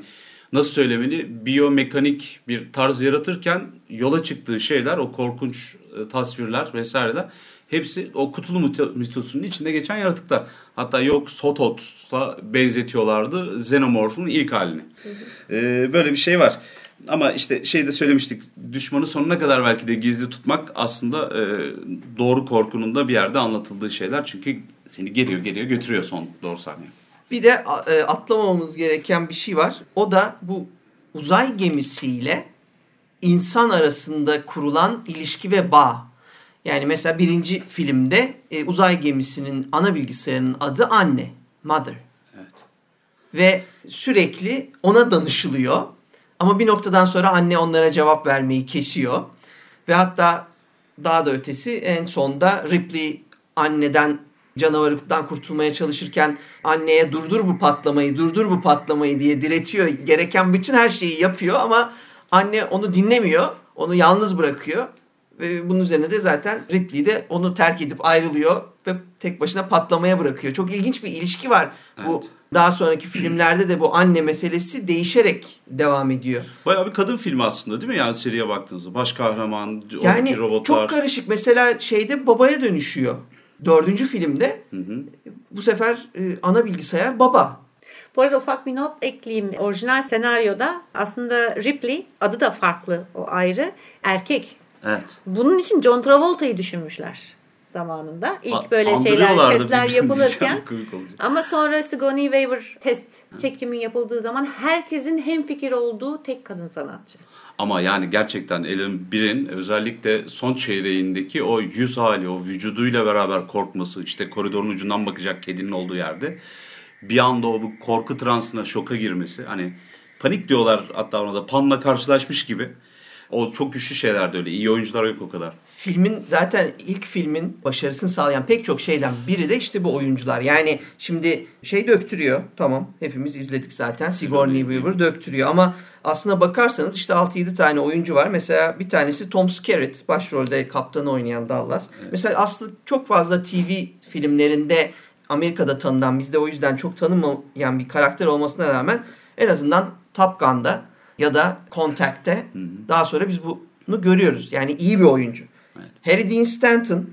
nasıl söylemeli biyomekanik bir tarz yaratırken yola çıktığı şeyler o korkunç e, tasvirler vesaireler hepsi o kutulu mito- mitosunun içinde geçen yaratıklar. Hatta yok Sotot'a benzetiyorlardı Xenomorph'un ilk halini. Ee, böyle bir şey var. Ama işte şey de söylemiştik düşmanı sonuna kadar belki de gizli tutmak aslında e, doğru korkunun da bir yerde anlatıldığı şeyler. Çünkü seni geliyor geliyor götürüyor son doğru sahne. Bir de e, atlamamamız gereken bir şey var. O da bu uzay gemisiyle insan arasında kurulan ilişki ve bağ. Yani mesela birinci filmde e, uzay gemisinin ana bilgisayarının adı anne, mother. Evet. Ve sürekli ona danışılıyor. Ama bir noktadan sonra anne onlara cevap vermeyi kesiyor. Ve hatta daha da ötesi en sonda Ripley anneden canavarlıktan kurtulmaya çalışırken anneye durdur bu patlamayı, durdur bu patlamayı diye diretiyor. Gereken bütün her şeyi yapıyor ama anne onu dinlemiyor. Onu yalnız bırakıyor. Ve bunun üzerine de zaten Ripley de onu terk edip ayrılıyor ve tek başına patlamaya bırakıyor. Çok ilginç bir ilişki var. Bu Evet. Daha sonraki filmlerde de bu anne meselesi değişerek devam ediyor. Bayağı bir kadın filmi aslında değil mi? Yani seriye baktığınızda. Baş kahraman, Yani robotlar. çok karışık. Mesela şeyde babaya dönüşüyor. Dördüncü filmde Hı hı. bu sefer e, ana bilgisayar baba. Bu arada ufak bir not ekleyeyim. Orijinal senaryoda aslında Ripley adı da farklı o ayrı erkek. Evet. Bunun için John Travolta'yı düşünmüşler zamanında. İlk böyle şeyler testler yapılırken. Ama sonra Sigourney Weaver test çekimi yapıldığı zaman herkesin hemfikir olduğu tek kadın sanatçı. Ama yani gerçekten Alan Bir'in özellikle son çeyreğindeki o yüz hali, o vücuduyla beraber korkması, işte koridorun ucundan bakacak kedinin olduğu yerde bir anda o bu korku transına şoka girmesi. Hani panik diyorlar hatta ona da panla karşılaşmış gibi. O çok güçlü şeylerdi öyle. İyi oyuncular yok o kadar. Filmin zaten ilk filmin başarısını sağlayan pek çok şeyden biri de işte bu oyuncular. Yani şimdi şey döktürüyor. Tamam hepimiz izledik zaten. Sigourney Weaver döktürüyor ama aslına bakarsanız işte 6-7 tane oyuncu var. Mesela bir tanesi Tom Skerritt başrolde kaptanı oynayan Dallas. Evet. Mesela aslında çok fazla TV filmlerinde Amerika'da tanınan bizde o yüzden çok tanınmayan bir karakter olmasına rağmen en azından Top Gun'da ya da Contact'te daha sonra biz bunu görüyoruz. Yani iyi bir oyuncu. Evet. Harry Dean Stanton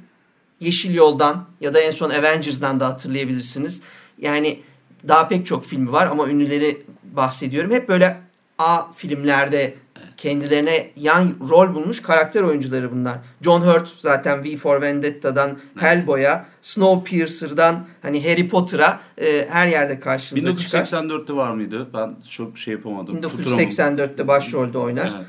Yeşil Yol'dan ya da en son Avengers'dan da hatırlayabilirsiniz. Yani daha pek çok filmi var ama ünlüleri bahsediyorum. Hep böyle A filmlerde kendilerine yan rol bulmuş karakter oyuncuları bunlar. John Hurt zaten V for Vendetta'dan Hellboy'a, Snowpiercer'dan hani Harry Potter'a e, her yerde karşınıza 1984'te çıkar. var mıydı? Ben çok şey yapamadım. 1984'te başrolde oynar. Evet.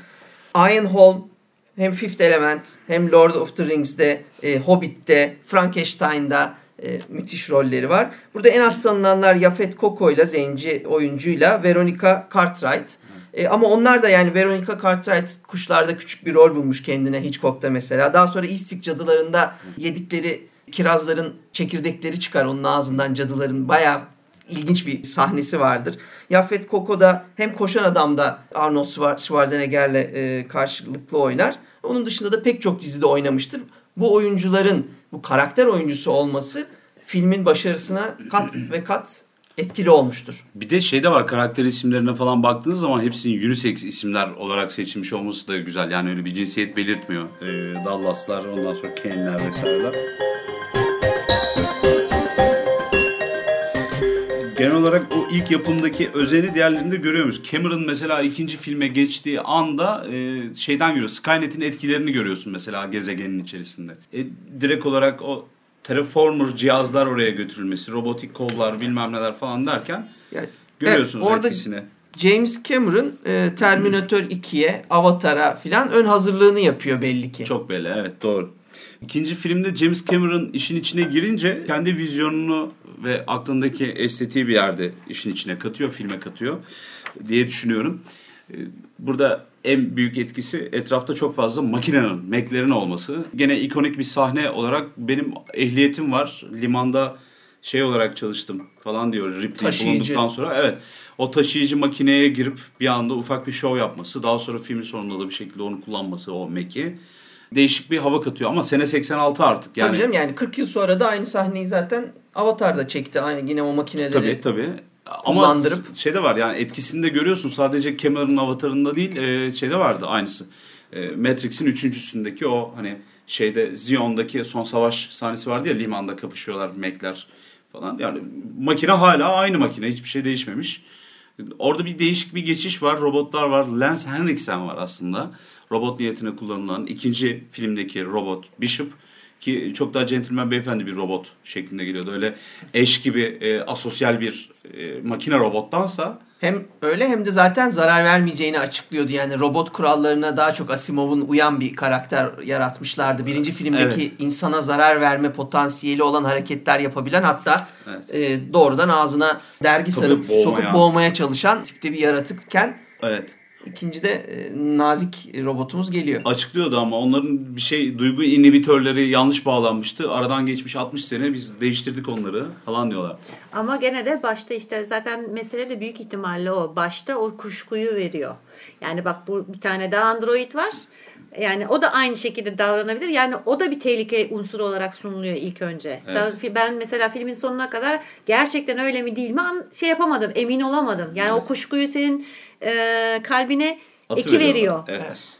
Ian Holm hem Fifth Element hem Lord of the Rings'de, e, Hobbit'te, Frankenstein'da e, müthiş rolleri var. Burada en az tanınanlar Yafet Koko ile zenci oyuncuyla Veronica Cartwright. E, ama onlar da yani Veronica Cartwright kuşlarda küçük bir rol bulmuş kendine Hitchcock'ta mesela. Daha sonra Eastwick cadılarında yedikleri kirazların çekirdekleri çıkar onun ağzından cadıların bayağı ilginç bir sahnesi vardır. Yafet Koko'da hem Koşan Adam'da Arnold Schwarzenegger'le e, karşılıklı oynar. Onun dışında da pek çok dizide oynamıştır. Bu oyuncuların bu karakter oyuncusu olması filmin başarısına kat ve kat etkili olmuştur. Bir de şey de var karakter isimlerine falan baktığınız zaman hepsinin unisex isimler olarak seçilmiş olması da güzel. Yani öyle bir cinsiyet belirtmiyor. Ee, Dallas'lar ondan sonra Ken'ler vesaireler. Olarak o ilk yapımdaki özeni diğerlerinde görüyoruz. Cameron mesela ikinci filme geçtiği anda e, şeyden görüyor. Skynet'in etkilerini görüyorsun mesela gezegenin içerisinde. E, direkt olarak o Terraformer cihazlar oraya götürülmesi, robotik kollar bilmem neler falan derken yani, görüyorsunuz evet, orada etkisini. James Cameron e, Terminator 2'ye, Avatar'a filan ön hazırlığını yapıyor belli ki. Çok belli evet doğru. İkinci filmde James Cameron işin içine girince kendi vizyonunu ve aklındaki estetiği bir yerde işin içine katıyor, filme katıyor diye düşünüyorum. E, burada en büyük etkisi etrafta çok fazla makinenin, Mac'lerin olması. Gene ikonik bir sahne olarak benim ehliyetim var. Limanda şey olarak çalıştım falan diyor Ripley taşıyıcı. bulunduktan sonra. Evet. O taşıyıcı makineye girip bir anda ufak bir şov yapması. Daha sonra filmin sonunda da bir şekilde onu kullanması o Mac'i. Değişik bir hava katıyor ama sene 86 artık. Yani, tabii canım yani 40 yıl sonra da aynı sahneyi zaten Avatar'da çekti. Aynı yine o makineleri. Tabii tabii. Ama şey de var yani etkisini de görüyorsun. Sadece Cameron'ın avatarında değil e, şeyde vardı aynısı. E, Matrix'in üçüncüsündeki o hani şeyde Zion'daki son savaş sahnesi vardı ya limanda kapışıyorlar Mac'ler falan. Yani makine hala aynı makine. Hiçbir şey değişmemiş. Orada bir değişik bir geçiş var. Robotlar var. Lance Henriksen var aslında. Robot niyetine kullanılan ikinci filmdeki robot Bishop ki çok daha centilmen beyefendi bir robot şeklinde geliyordu. Öyle eş gibi e, asosyal bir e, makine robottansa hem öyle hem de zaten zarar vermeyeceğini açıklıyordu. Yani robot kurallarına daha çok Asimov'un uyan bir karakter yaratmışlardı. Birinci filmdeki evet. insana zarar verme potansiyeli olan hareketler yapabilen hatta evet. e, doğrudan ağzına dergi Tabii sarıp boğmaya. sokup boğmaya çalışan tipte bir yaratıkken evet. İkinci de e, nazik robotumuz geliyor. Açıklıyordu ama onların bir şey duygu inhibitörleri yanlış bağlanmıştı. Aradan geçmiş 60 sene biz değiştirdik onları falan diyorlar. Ama gene de başta işte zaten mesele de büyük ihtimalle o. Başta o kuşkuyu veriyor. Yani bak bu bir tane daha android var. Yani o da aynı şekilde davranabilir. Yani o da bir tehlike unsuru olarak sunuluyor ilk önce. Evet. Ben mesela filmin sonuna kadar gerçekten öyle mi değil mi şey yapamadım. Emin olamadım. Yani evet. o kuşkuyu senin e, kalbine Atı eki veriyor. Evet. evet.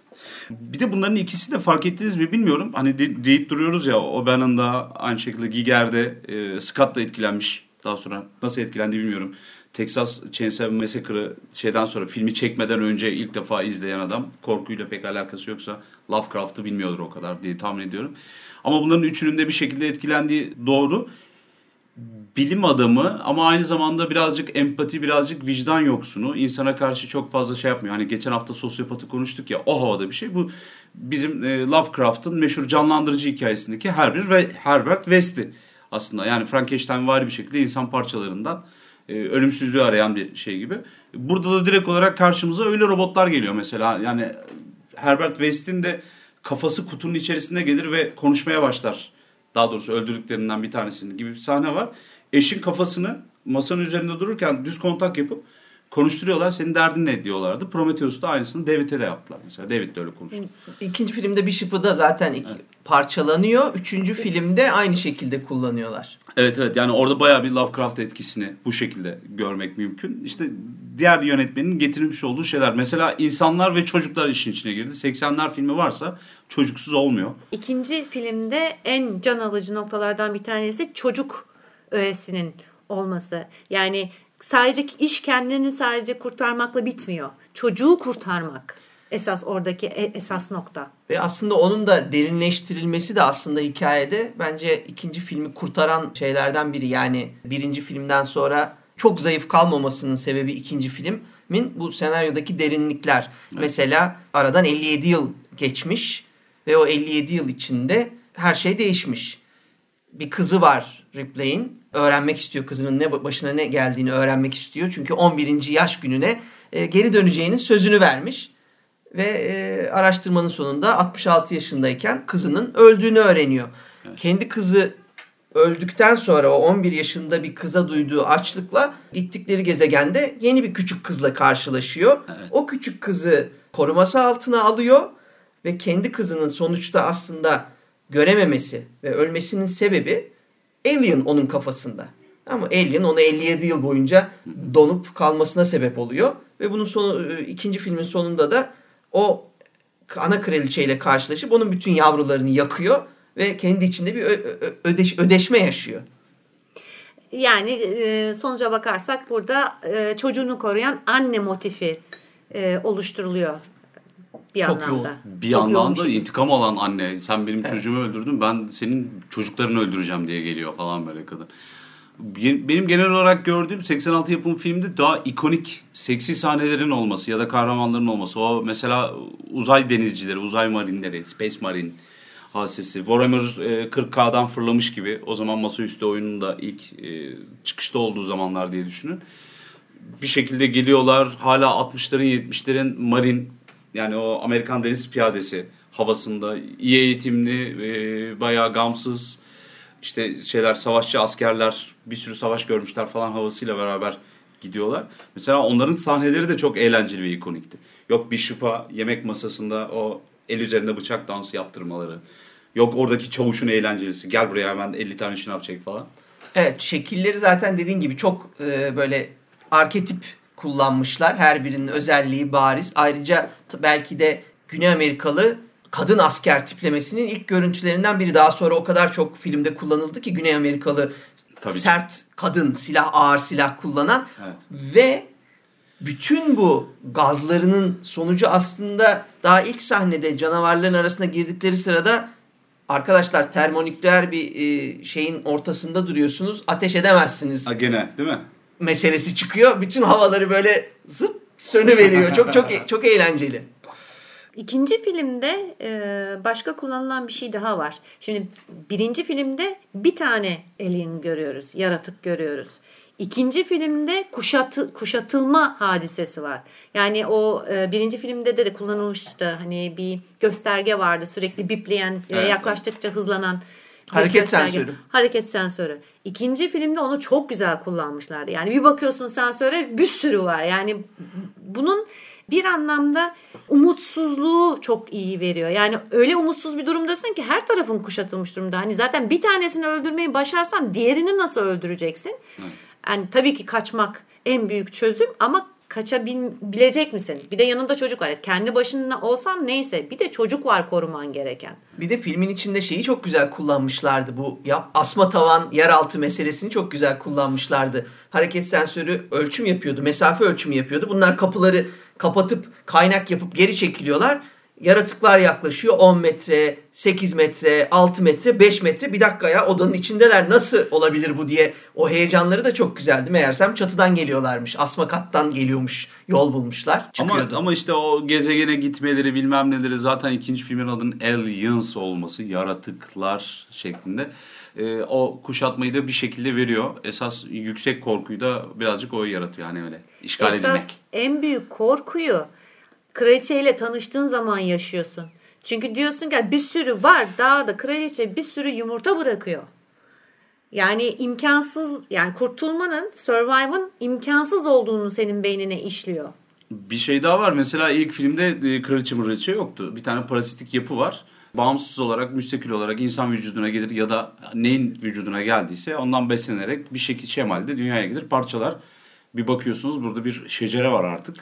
Bir de bunların ikisi de fark ettiniz mi bilmiyorum. Hani de, deyip duruyoruz ya O'Bannon da aynı şekilde Giger'de e, Scott da etkilenmiş. Daha sonra nasıl etkilendi bilmiyorum. Texas Chainsaw Massacre'ı şeyden sonra filmi çekmeden önce ilk defa izleyen adam korkuyla pek alakası yoksa Lovecraft'ı bilmiyordur o kadar diye tahmin ediyorum. Ama bunların üçünün de bir şekilde etkilendiği doğru bilim adamı ama aynı zamanda birazcık empati, birazcık vicdan yoksunu. insana karşı çok fazla şey yapmıyor. Hani geçen hafta sosyopatı konuştuk ya o havada bir şey. Bu bizim e, Lovecraft'ın meşhur canlandırıcı hikayesindeki Herbert ve Herbert West'i aslında. Yani Frankenstein var bir şekilde insan parçalarından e, ölümsüzlüğü arayan bir şey gibi. Burada da direkt olarak karşımıza öyle robotlar geliyor mesela. Yani Herbert West'in de kafası kutunun içerisinde gelir ve konuşmaya başlar. Daha doğrusu öldürdüklerinden bir tanesinin gibi bir sahne var. Eşin kafasını masanın üzerinde dururken düz kontak yapıp konuşturuyorlar. Senin derdin ne diyorlardı. Prometheus da aynısını David'e de yaptılar mesela. David de öyle konuştu. İkinci filmde Bishop'ı da zaten iki, parçalanıyor. Üçüncü filmde aynı şekilde kullanıyorlar. Evet evet yani orada bayağı bir Lovecraft etkisini bu şekilde görmek mümkün. İşte diğer yönetmenin getirmiş olduğu şeyler. Mesela insanlar ve çocuklar işin içine girdi. 80'ler filmi varsa çocuksuz olmuyor. İkinci filmde en can alıcı noktalardan bir tanesi çocuk öğesinin olması. Yani sadece iş kendini sadece kurtarmakla bitmiyor. Çocuğu kurtarmak esas oradaki e- esas nokta. Ve aslında onun da derinleştirilmesi de aslında hikayede bence ikinci filmi kurtaran şeylerden biri. Yani birinci filmden sonra çok zayıf kalmamasının sebebi ikinci filmin bu senaryodaki derinlikler. Evet. Mesela aradan 57 yıl geçmiş ve o 57 yıl içinde her şey değişmiş. Bir kızı var Ripley'in. Öğrenmek istiyor kızının ne başına ne geldiğini öğrenmek istiyor. Çünkü 11. yaş gününe e, geri döneceğinin sözünü vermiş ve e, araştırmanın sonunda 66 yaşındayken kızının öldüğünü öğreniyor. Evet. Kendi kızı öldükten sonra o 11 yaşında bir kıza duyduğu açlıkla gittikleri gezegende yeni bir küçük kızla karşılaşıyor. Evet. O küçük kızı koruması altına alıyor ve kendi kızının sonuçta aslında görememesi ve ölmesinin sebebi Alien onun kafasında. Ama Alien onu 57 yıl boyunca donup kalmasına sebep oluyor ve bunun sonu e, ikinci filmin sonunda da o ana kraliçeyle karşılaşıp onun bütün yavrularını yakıyor ve kendi içinde bir ödeş, ödeşme yaşıyor. Yani e, sonuca bakarsak burada e, çocuğunu koruyan anne motifi e, oluşturuluyor bir Çok anlamda. Yoğun. Bir Çok yandan da intikam alan anne sen benim evet. çocuğumu öldürdün ben senin çocuklarını öldüreceğim diye geliyor falan böyle kadın. Benim genel olarak gördüğüm 86 yapım filmde daha ikonik seksi sahnelerin olması ya da kahramanların olması. O mesela uzay denizcileri, uzay marinleri, Space Marine hadisesi. Warhammer 40K'dan fırlamış gibi. O zaman masaüstü oyunun da ilk e, çıkışta olduğu zamanlar diye düşünün. Bir şekilde geliyorlar hala 60'ların 70'lerin marin yani o Amerikan deniz piyadesi havasında iyi eğitimli, e, bayağı gamsız işte şeyler savaşçı askerler bir sürü savaş görmüşler falan havasıyla beraber gidiyorlar. Mesela onların sahneleri de çok eğlenceli ve ikonikti. Yok Bishop'a yemek masasında o el üzerinde bıçak dansı yaptırmaları. Yok oradaki çavuşun eğlencelisi. Gel buraya hemen 50 tane şınav çek falan. Evet şekilleri zaten dediğin gibi çok e, böyle arketip kullanmışlar. Her birinin özelliği bariz. Ayrıca belki de Güney Amerikalı kadın asker tiplemesinin ilk görüntülerinden biri. Daha sonra o kadar çok filmde kullanıldı ki Güney Amerikalı Tabii sert kadın silah ağır silah kullanan evet. ve bütün bu gazlarının sonucu aslında daha ilk sahnede canavarların arasına girdikleri sırada arkadaşlar termonükleer bir e, şeyin ortasında duruyorsunuz ateş edemezsiniz. Ha gene değil mi? Meselesi çıkıyor. Bütün havaları böyle zıp sönü veriyor. çok çok çok eğlenceli. İkinci filmde e, başka kullanılan bir şey daha var. Şimdi birinci filmde bir tane alien görüyoruz, yaratık görüyoruz. İkinci filmde kuşatı, kuşatılma hadisesi var. Yani o e, birinci filmde de, de kullanılmıştı. Hani bir gösterge vardı sürekli bipleyen, e, evet, yaklaştıkça evet. Hareket sensörü. Hareket sensörü. İkinci filmde onu çok güzel kullanmışlardı. Yani bir bakıyorsun sensöre bir sürü var. Yani bunun bir anlamda umutsuzluğu çok iyi veriyor. Yani öyle umutsuz bir durumdasın ki her tarafın kuşatılmış durumda. Hani zaten bir tanesini öldürmeyi başarsan diğerini nasıl öldüreceksin? Evet. Yani tabii ki kaçmak en büyük çözüm ama kaçabilecek misin? Bir de yanında çocuk var. Kendi başına olsan neyse bir de çocuk var koruman gereken. Bir de filmin içinde şeyi çok güzel kullanmışlardı. Bu yap, asma tavan yeraltı meselesini çok güzel kullanmışlardı. Hareket sensörü ölçüm yapıyordu. Mesafe ölçümü yapıyordu. Bunlar kapıları kapatıp kaynak yapıp geri çekiliyorlar. Yaratıklar yaklaşıyor 10 metre, 8 metre, 6 metre, 5 metre. Bir dakika ya odanın içindeler nasıl olabilir bu diye. O heyecanları da çok güzeldi. Meğersem çatıdan geliyorlarmış. Asma kattan geliyormuş. Yol bulmuşlar. Ama, Çıkıyordu. ama işte o gezegene gitmeleri bilmem neleri zaten ikinci filmin adının Aliens olması yaratıklar şeklinde. Ee, o kuşatmayı da bir şekilde veriyor. Esas yüksek korkuyu da birazcık o yaratıyor yani öyle işgal Esas edilmek. en büyük korkuyu kraliçeyle tanıştığın zaman yaşıyorsun. Çünkü diyorsun ki bir sürü var dağda kraliçe bir sürü yumurta bırakıyor. Yani imkansız yani kurtulmanın, survive'ın imkansız olduğunu senin beynine işliyor. Bir şey daha var. Mesela ilk filmde e, kraliçe mıraliçe yoktu. Bir tane parasitik yapı var. Bağımsız olarak, müstakil olarak insan vücuduna gelir ya da neyin vücuduna geldiyse ondan beslenerek bir şekil şemalde dünyaya gelir. Parçalar. Bir bakıyorsunuz burada bir şecere var artık.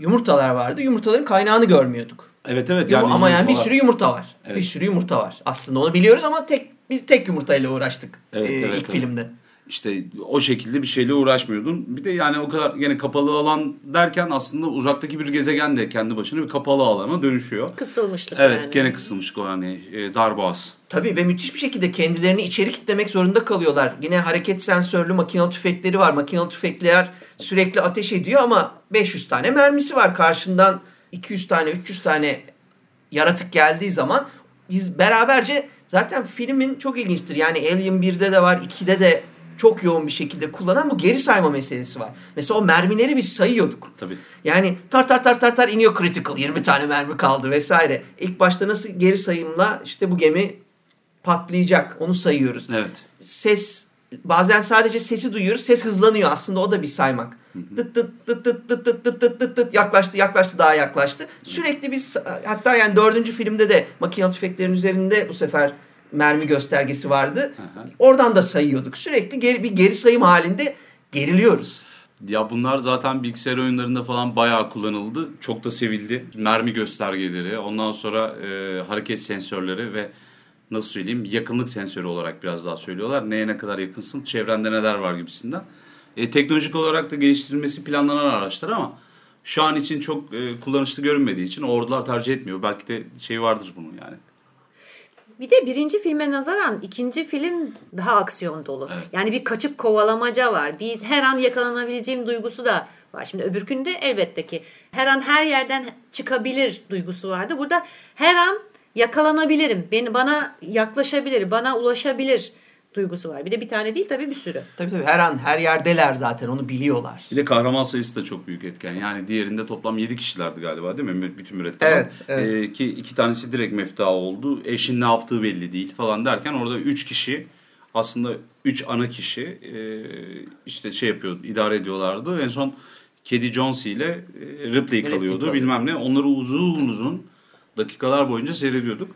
Yumurtalar vardı. Yumurtaların kaynağını görmüyorduk. Evet evet. Yum- ama yani bir sürü yumurta var. Evet. Bir sürü yumurta var. Aslında onu biliyoruz ama tek biz tek yumurtayla uğraştık Evet, e, evet, ilk evet. filmde. İşte o şekilde bir şeyle uğraşmıyordun. Bir de yani o kadar yine kapalı alan derken aslında uzaktaki bir gezegen de kendi başına bir kapalı alana dönüşüyor. Kısılmışlık Evet yani. gene kısılmışlık o yani e, dar boğaz. Tabii ve müthiş bir şekilde kendilerini içeri kitlemek zorunda kalıyorlar. Yine hareket sensörlü makinalı tüfekleri var. Makinalı tüfekler sürekli ateş ediyor ama 500 tane mermisi var. Karşından 200 tane 300 tane yaratık geldiği zaman biz beraberce zaten filmin çok ilginçtir. Yani Alien 1'de de var 2'de de çok yoğun bir şekilde kullanan bu geri sayma meselesi var. Mesela o mermileri biz sayıyorduk. Tabii. Yani tar tar tar tar tar iniyor critical 20 tane mermi kaldı vesaire. İlk başta nasıl geri sayımla işte bu gemi patlayacak onu sayıyoruz. Evet. Ses bazen sadece sesi duyuyoruz ses hızlanıyor aslında o da bir saymak. Dıt dıt dıt dıt dıt dıt dıt dıt dıt dıt yaklaştı yaklaştı daha yaklaştı. Sürekli biz hatta yani dördüncü filmde de makinalı tüfeklerin üzerinde bu sefer mermi göstergesi vardı. Oradan da sayıyorduk. Sürekli geri, bir geri sayım halinde geriliyoruz. Ya bunlar zaten bilgisayar oyunlarında falan bayağı kullanıldı. Çok da sevildi. Mermi göstergeleri, ondan sonra e, hareket sensörleri ve nasıl söyleyeyim yakınlık sensörü olarak biraz daha söylüyorlar. Neye ne kadar yakınsın, çevrende neler var gibisinden. E, teknolojik olarak da geliştirilmesi planlanan araçlar ama şu an için çok e, kullanışlı görünmediği için ordular tercih etmiyor. Belki de şey vardır bunun yani. Bir de birinci filme nazaran ikinci film daha aksiyon dolu. Evet. Yani bir kaçıp kovalamaca var. Bir her an yakalanabileceğim duygusu da var. Şimdi öbürkünde elbette ki her an her yerden çıkabilir duygusu vardı. Burada her an yakalanabilirim. Beni bana yaklaşabilir, bana ulaşabilir duygusu var. Bir de bir tane değil tabii bir sürü. Tabii tabii her an her yerdeler zaten onu biliyorlar. Bir de kahraman sayısı da çok büyük etken. Yani diğerinde toplam 7 kişilerdi galiba değil mi? Bütün mürettebat. Evet, evet. Ee, ki iki tanesi direkt mefta oldu. Eşin ne yaptığı belli değil falan derken orada 3 kişi aslında 3 ana kişi e, işte şey yapıyor, idare ediyorlardı. En son Kedi Jones ile e, Ripley kalıyordu kalıyor. bilmem ne. Onları uzun uzun dakikalar boyunca seyrediyorduk.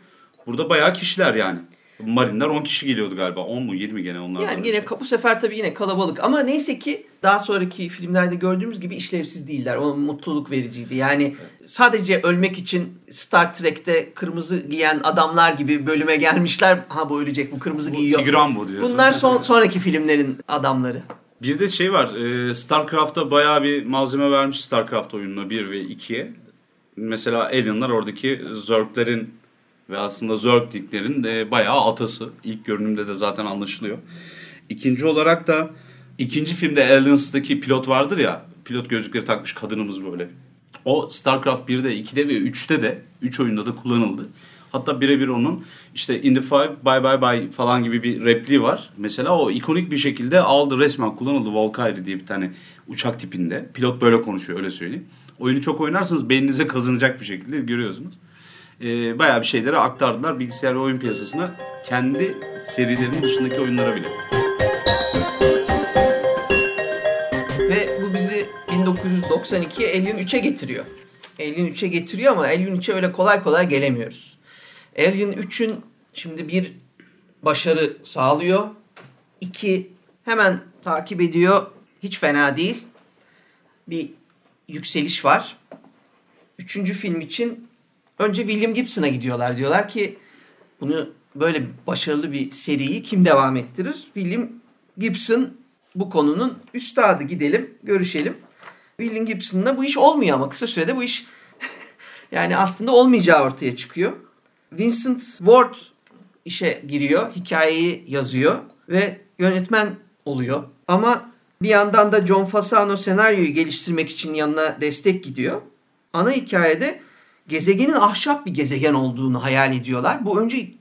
Burada bayağı kişiler yani. Marinler 10 kişi geliyordu galiba. 10 mu 7 mi gene onlar? Yani yine bu sefer tabii yine kalabalık ama neyse ki daha sonraki filmlerde gördüğümüz gibi işlevsiz değiller. O mutluluk vericiydi. Yani sadece ölmek için Star Trek'te kırmızı giyen adamlar gibi bölüme gelmişler. Ha bu ölecek bu kırmızı Bu giyiyor. figüran bu diyorsun. Bunlar son sonraki filmlerin adamları. Bir de şey var. E, StarCraft'a bayağı bir malzeme vermiş StarCraft oyununa 1 ve 2'ye. Mesela Alien'lar oradaki Zerg'lerin ve aslında Zerg'liklerin de bayağı atası. İlk görünümde de zaten anlaşılıyor. İkinci olarak da ikinci filmde Aliens'daki pilot vardır ya. Pilot gözlükleri takmış kadınımız böyle. O StarCraft 1'de, 2'de ve 3'te de 3 oyunda da kullanıldı. Hatta birebir onun işte In the Five, Bye Bye Bye falan gibi bir repliği var. Mesela o ikonik bir şekilde aldı resmen kullanıldı. Valkyrie diye bir tane uçak tipinde. Pilot böyle konuşuyor öyle söyleyeyim. Oyunu çok oynarsanız beyninize kazınacak bir şekilde görüyorsunuz. Ee, bayağı bir şeyleri aktardılar bilgisayar ve oyun piyasasına. Kendi serilerinin dışındaki oyunlara bile. Ve bu bizi 1992'ye Alien 3'e getiriyor. Alien 3'e getiriyor ama Alien 3'e öyle kolay kolay gelemiyoruz. Alien 3'ün şimdi bir başarı sağlıyor. İki hemen takip ediyor. Hiç fena değil. Bir yükseliş var. Üçüncü film için önce William Gibson'a gidiyorlar. Diyorlar ki bunu böyle başarılı bir seriyi kim devam ettirir? William Gibson bu konunun üstadı gidelim, görüşelim. William Gibson'la bu iş olmuyor ama kısa sürede bu iş Yani aslında olmayacağı ortaya çıkıyor. Vincent Ward işe giriyor, hikayeyi yazıyor ve yönetmen oluyor. Ama bir yandan da John Fasano senaryoyu geliştirmek için yanına destek gidiyor. Ana hikayede gezegenin ahşap bir gezegen olduğunu hayal ediyorlar. Bu önce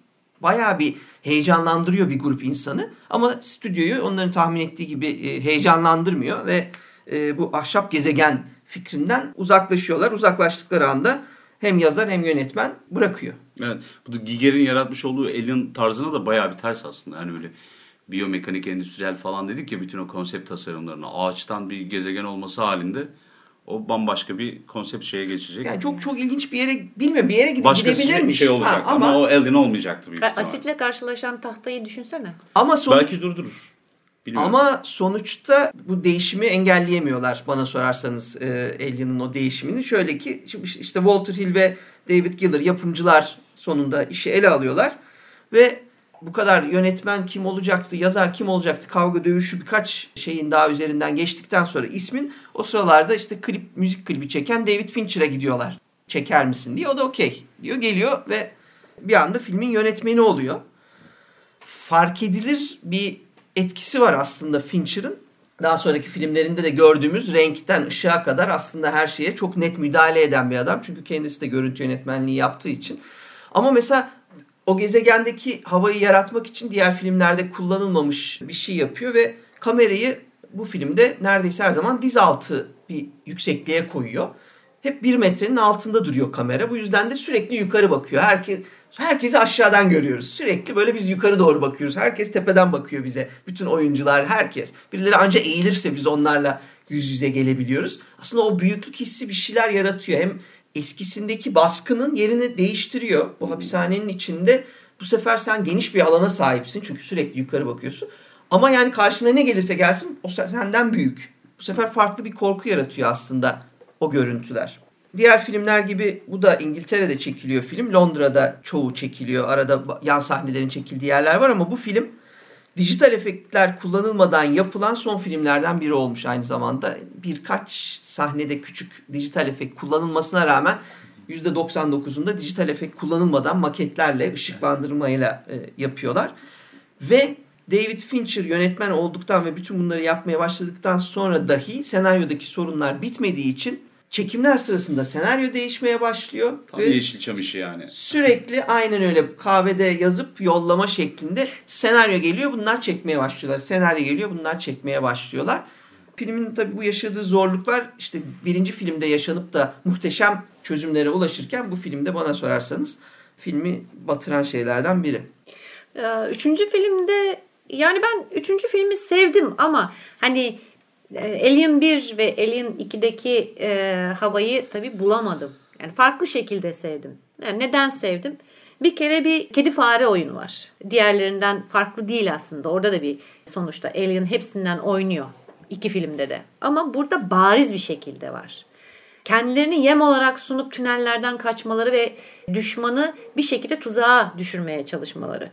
bayağı bir heyecanlandırıyor bir grup insanı. Ama stüdyoyu onların tahmin ettiği gibi e, heyecanlandırmıyor ve e, bu ahşap gezegen fikrinden uzaklaşıyorlar. Uzaklaştıkları anda hem yazar hem yönetmen bırakıyor. Evet. Bu da Giger'in yaratmış olduğu Alien tarzına da bayağı bir ters aslında. Hani böyle biyomekanik, endüstriyel falan dedik ya bütün o konsept tasarımlarına. Ağaçtan bir gezegen olması halinde o bambaşka bir konsept şeye geçecek. Yani çok çok ilginç bir yere bilmiyorum bir yere gidip Başka gidebilirmiş. bir şey olacak Ha, ama, ama o Alien olmayacaktı büyük Ve ihtimal. asitle karşılaşan tahtayı düşünsene. ama sonuç Belki durdurur. Bilmiyorum. Ama sonuçta bu değişimi engelleyemiyorlar bana sorarsanız e, Alien'ın o değişimini. Şöyle ki işte Walter Hill ve David Giller yapımcılar sonunda işi ele alıyorlar ve bu kadar yönetmen kim olacaktı, yazar kim olacaktı, kavga dövüşü birkaç şeyin daha üzerinden geçtikten sonra ismin o sıralarda işte klip, müzik klibi çeken David Fincher'a gidiyorlar. Çeker misin diye. O da okey diyor. Geliyor ve bir anda filmin yönetmeni oluyor. Fark edilir bir etkisi var aslında Fincher'ın. Daha sonraki filmlerinde de gördüğümüz renkten ışığa kadar aslında her şeye çok net müdahale eden bir adam. Çünkü kendisi de görüntü yönetmenliği yaptığı için. Ama mesela o gezegendeki havayı yaratmak için diğer filmlerde kullanılmamış bir şey yapıyor ve kamerayı bu filmde neredeyse her zaman diz altı bir yüksekliğe koyuyor. Hep bir metrenin altında duruyor kamera. Bu yüzden de sürekli yukarı bakıyor. Herkes herkesi aşağıdan görüyoruz. Sürekli böyle biz yukarı doğru bakıyoruz. Herkes tepeden bakıyor bize. Bütün oyuncular, herkes. Birileri anca eğilirse biz onlarla yüz yüze gelebiliyoruz. Aslında o büyüklük hissi bir şeyler yaratıyor. Hem eskisindeki baskının yerini değiştiriyor. Bu hapishanenin içinde bu sefer sen geniş bir alana sahipsin. Çünkü sürekli yukarı bakıyorsun. Ama yani karşına ne gelirse gelsin o senden büyük. Bu sefer farklı bir korku yaratıyor aslında o görüntüler. Diğer filmler gibi bu da İngiltere'de çekiliyor film. Londra'da çoğu çekiliyor. Arada yan sahnelerin çekildiği yerler var ama bu film dijital efektler kullanılmadan yapılan son filmlerden biri olmuş aynı zamanda. Birkaç sahnede küçük dijital efekt kullanılmasına rağmen %99'unda dijital efekt kullanılmadan maketlerle, ışıklandırmayla e, yapıyorlar. Ve David Fincher yönetmen olduktan ve bütün bunları yapmaya başladıktan sonra dahi senaryodaki sorunlar bitmediği için çekimler sırasında senaryo değişmeye başlıyor. Tam ve Yeşilçam işi yani. sürekli aynen öyle kahvede yazıp yollama şeklinde senaryo geliyor bunlar çekmeye başlıyorlar. Senaryo geliyor bunlar çekmeye başlıyorlar. Filmin tabii bu yaşadığı zorluklar işte birinci filmde yaşanıp da muhteşem çözümlere ulaşırken bu filmde bana sorarsanız filmi batıran şeylerden biri. Ee, Üçüncü filmde yani ben üçüncü filmi sevdim ama hani Alien 1 ve Alien 2'deki e, havayı tabii bulamadım. Yani farklı şekilde sevdim. Yani neden sevdim? Bir kere bir kedi fare oyunu var. Diğerlerinden farklı değil aslında. Orada da bir sonuçta Alien hepsinden oynuyor. iki filmde de. Ama burada bariz bir şekilde var. Kendilerini yem olarak sunup tünellerden kaçmaları ve düşmanı bir şekilde tuzağa düşürmeye çalışmaları.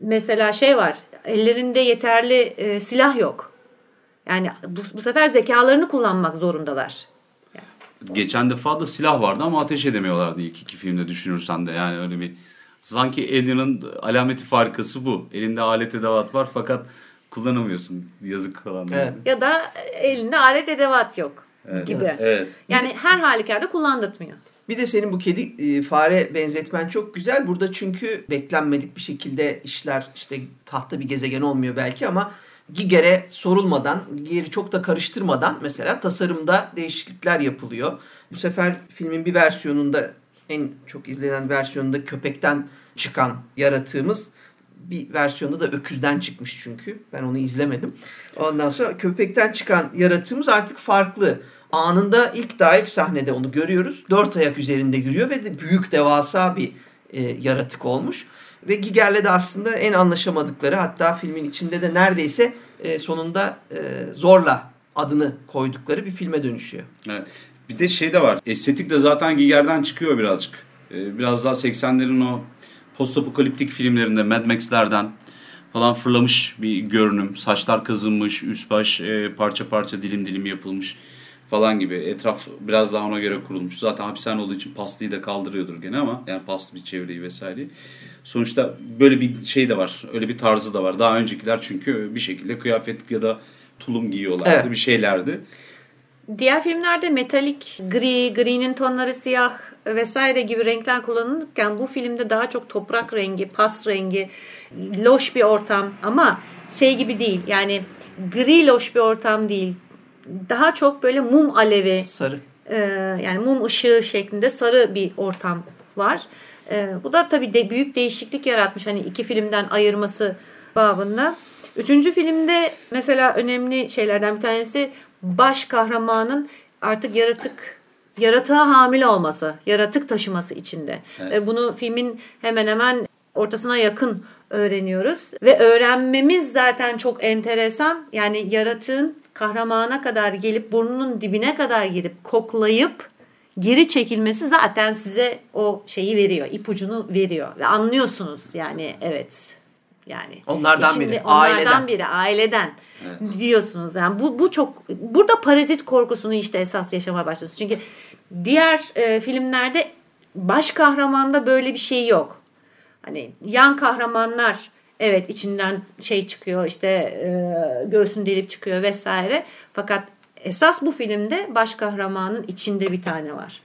Mesela şey var. Ellerinde yeterli e, silah yok. Yani bu, bu sefer zekalarını kullanmak zorundalar. Geçen defa da silah vardı ama ateş edemiyorlardı ilk iki filmde düşünürsen de. Yani öyle bir sanki Alien'ın alameti farikası bu. Elinde alet edevat var fakat kullanamıyorsun. Yazık falan. Evet. Ya da elinde alet edevat yok Evet. gibi. Evet. Yani her halükarda kullandırtmıyor. Bir de senin bu kedi e, fare benzetmen çok güzel. Burada çünkü beklenmedik bir şekilde işler işte tahta bir gezegen olmuyor belki ama Giger'e sorulmadan, Giger'i çok da karıştırmadan mesela tasarımda değişiklikler yapılıyor. Bu sefer filmin bir versiyonunda en çok izlenen versiyonunda köpekten çıkan yaratığımız bir versiyonda da öküzden çıkmış çünkü. Ben onu izlemedim. Ondan sonra köpekten çıkan yaratığımız artık farklı. Anında ilk daha ilk sahnede onu görüyoruz. Dört ayak üzerinde yürüyor ve de büyük devasa bir e, yaratık olmuş. Ve Giger'le de aslında en anlaşamadıkları hatta filmin içinde de neredeyse e, sonunda e, zorla adını koydukları bir filme dönüşüyor. Evet. Bir de şey de var. Estetik de zaten Giger'den çıkıyor birazcık. Ee, biraz daha 80'lerin o postapokaliptik filmlerinde Mad Max'lerden falan fırlamış bir görünüm. Saçlar kazınmış, üst baş e, parça parça dilim dilim yapılmış. falan gibi. Etraf biraz daha ona göre kurulmuş. Zaten hapishane olduğu için pastayı da kaldırıyordur gene ama yani paslı bir çevreyi vesaire. Sonuçta böyle bir şey de var. Öyle bir tarzı da var. Daha öncekiler çünkü bir şekilde kıyafet ya da tulum giyiyorlardı. Evet. Bir şeylerdi. Diğer filmlerde metalik, gri, gri'nin tonları siyah vesaire gibi renkler kullanılırken bu filmde daha çok toprak rengi, pas rengi, loş bir ortam ama şey gibi değil. Yani gri loş bir ortam değil. Daha çok böyle mum alevi, Sarı. e, yani mum ışığı şeklinde sarı bir ortam var. E, bu da tabii de büyük değişiklik yaratmış hani iki filmden ayırması babında. Üçüncü filmde mesela önemli şeylerden bir tanesi baş kahramanın artık yaratık yaratığa hamile olması, yaratık taşıması içinde. Evet. Ve bunu filmin hemen hemen ortasına yakın öğreniyoruz. Ve öğrenmemiz zaten çok enteresan. Yani yaratığın kahramana kadar gelip burnunun dibine kadar gidip koklayıp geri çekilmesi zaten size o şeyi veriyor, ipucunu veriyor ve anlıyorsunuz yani evet. Yani Onlardan biri, onlardan aileden. biri, aileden Evet. diyorsunuz. Yani bu bu çok burada parazit korkusunu işte esas yaşamaya başlıyorsunuz. Çünkü diğer e, filmlerde baş kahramanda böyle bir şey yok. Hani yan kahramanlar evet içinden şey çıkıyor işte e, göğsünü delip çıkıyor vesaire. Fakat esas bu filmde baş kahramanın içinde bir tane var.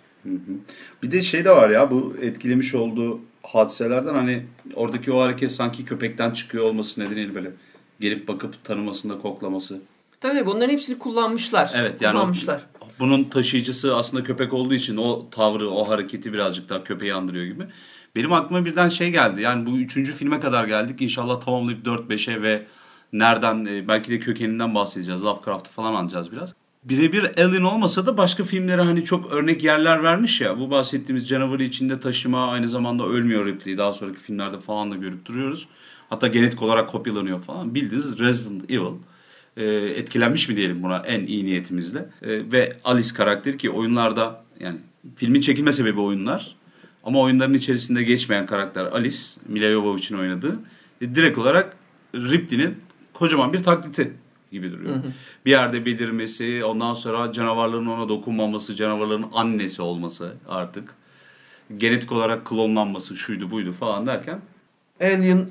Bir de şey de var ya bu etkilemiş olduğu hadiselerden hani oradaki o hareket sanki köpekten çıkıyor olması nedeniyle böyle gelip bakıp tanımasında koklaması. Tabii tabii bunların hepsini kullanmışlar. Evet yani o- kullanmışlar. bunun taşıyıcısı aslında köpek olduğu için o tavrı, o hareketi birazcık daha köpeği andırıyor gibi. Benim aklıma birden şey geldi. Yani bu üçüncü filme kadar geldik. İnşallah tamamlayıp 4-5'e ve nereden e, belki de kökeninden bahsedeceğiz. Lovecraft'ı falan anacağız biraz. Birebir Alien olmasa da başka filmlere hani çok örnek yerler vermiş ya. Bu bahsettiğimiz canavarı içinde taşıma aynı zamanda ölmüyor Ripley. Daha sonraki filmlerde falan da görüp duruyoruz. Hatta genetik olarak kopyalanıyor falan. Bildiğiniz Resident Evil e, etkilenmiş mi diyelim buna en iyi niyetimizle. E, ve Alice karakteri ki oyunlarda yani filmin çekilme sebebi oyunlar. Ama oyunların içerisinde geçmeyen karakter Alice, Mila Jovovich'in oynadığı. direkt olarak Ripley'nin kocaman bir taklidi gibi duruyor. Bir yerde belirmesi, ondan sonra canavarların ona dokunmaması, canavarların annesi olması artık. Genetik olarak klonlanması, şuydu buydu falan derken Alien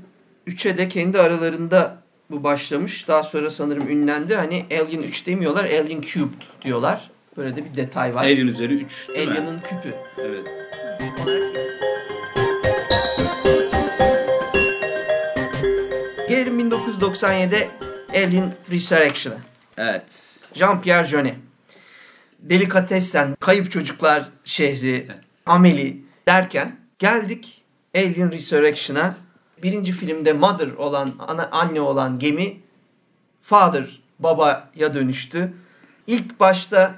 3'e de kendi aralarında bu başlamış. Daha sonra sanırım ünlendi. Hani Alien 3 demiyorlar, Alien Cubed diyorlar. Böyle de bir detay var. Alien üzeri 3 değil? Alien'ın küpü. Evet. Gelelim 1997'de Alien Resurrection'a. Evet. Jean-Pierre Jeunet. Delikatessen, Kayıp Çocuklar Şehri, Amelie derken geldik Alien Resurrection'a. Birinci filmde Mother olan, ana, anne olan gemi Father, babaya dönüştü. İlk başta